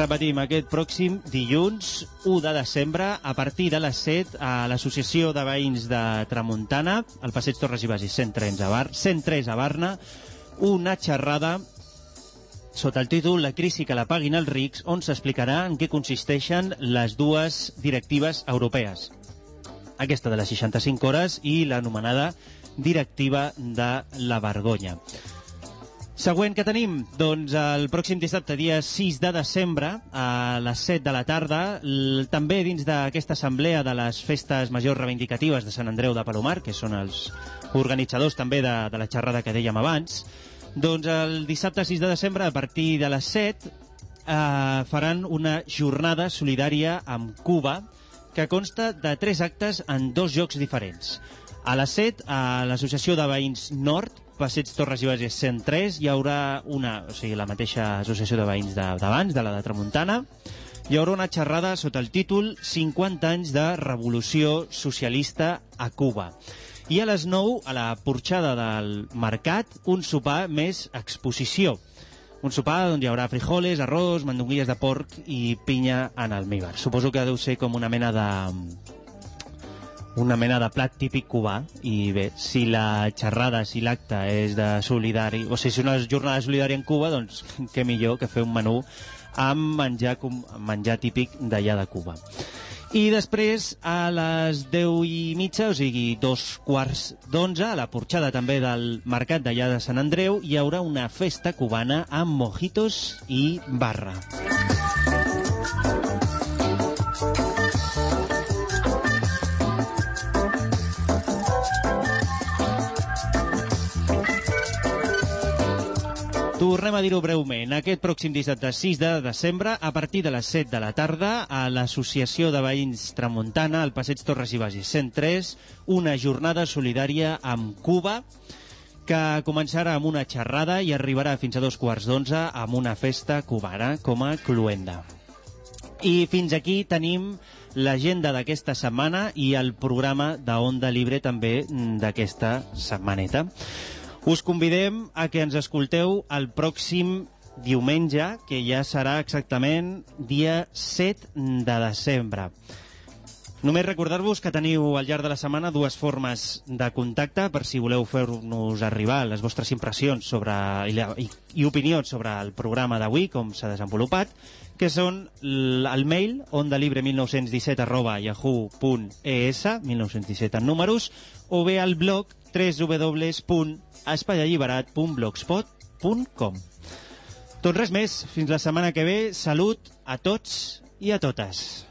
Repetim, aquest pròxim dilluns 1 de desembre, a partir de les 7, a l'Associació de Veïns de Tramuntana, al passeig Torres i Bages 103 a, Bar 103 a Barna, una xerrada sota el títol La crisi que la paguin els rics, on s'explicarà en què consisteixen les dues directives europees. Aquesta de les 65 hores i l'anomenada directiva de la vergonya. Següent que tenim, doncs el pròxim dissabte, dia 6 de desembre, a les 7 de la tarda, també dins d'aquesta assemblea de les festes majors reivindicatives de Sant Andreu de Palomar, que són els organitzadors també de, de la xerrada que dèiem abans, doncs el dissabte 6 de desembre, a partir de les 7, eh, faran una jornada solidària amb Cuba, que consta de tres actes en dos llocs diferents. A les 7, a l'Associació de Veïns Nord, Passeig Torres i Bages 103, hi haurà una, o sigui, la mateixa associació de veïns d'abans, de, de la de Tramuntana, hi haurà una xerrada sota el títol 50 anys de revolució socialista a Cuba. I a les 9, a la porxada del mercat, un sopar més exposició. Un sopar on hi haurà frijoles, arròs, mandonguilles de porc i pinya en almíbar. Suposo que deu ser com una mena de una mena de plat típic cubà i bé, si la xerrada, si l'acte és de solidari, o sigui, si una jornada solidària en Cuba, doncs què millor que fer un menú amb menjar, com, menjar típic d'allà de Cuba. I després, a les 10 i mitja, o sigui, dos quarts d'onze, a la porxada també del mercat d'allà de Sant Andreu, hi haurà una festa cubana amb mojitos i barra. Tornem a dir-ho breument. Aquest pròxim dissabte 6 de desembre, a partir de les 7 de la tarda, a l'Associació de Veïns Tramuntana, al Passeig Torres i Bages 103, una jornada solidària amb Cuba, que començarà amb una xerrada i arribarà fins a dos quarts d'onze amb una festa cubana com a cluenda. I fins aquí tenim l'agenda d'aquesta setmana i el programa d'Onda Libre també d'aquesta setmaneta. Us convidem a que ens escolteu el pròxim diumenge, que ja serà exactament dia 7 de desembre. Només recordar-vos que teniu al llarg de la setmana dues formes de contacte per si voleu fer-nos arribar les vostres impressions sobre, i, la, i, i opinions sobre el programa d'avui, com s'ha desenvolupat, que són el mail ondalibre1917 arroba yahoo.es 1917 en números o bé al blog www.espaialliberat.blogspot.com Doncs res més, fins la setmana que ve, salut a tots i a totes.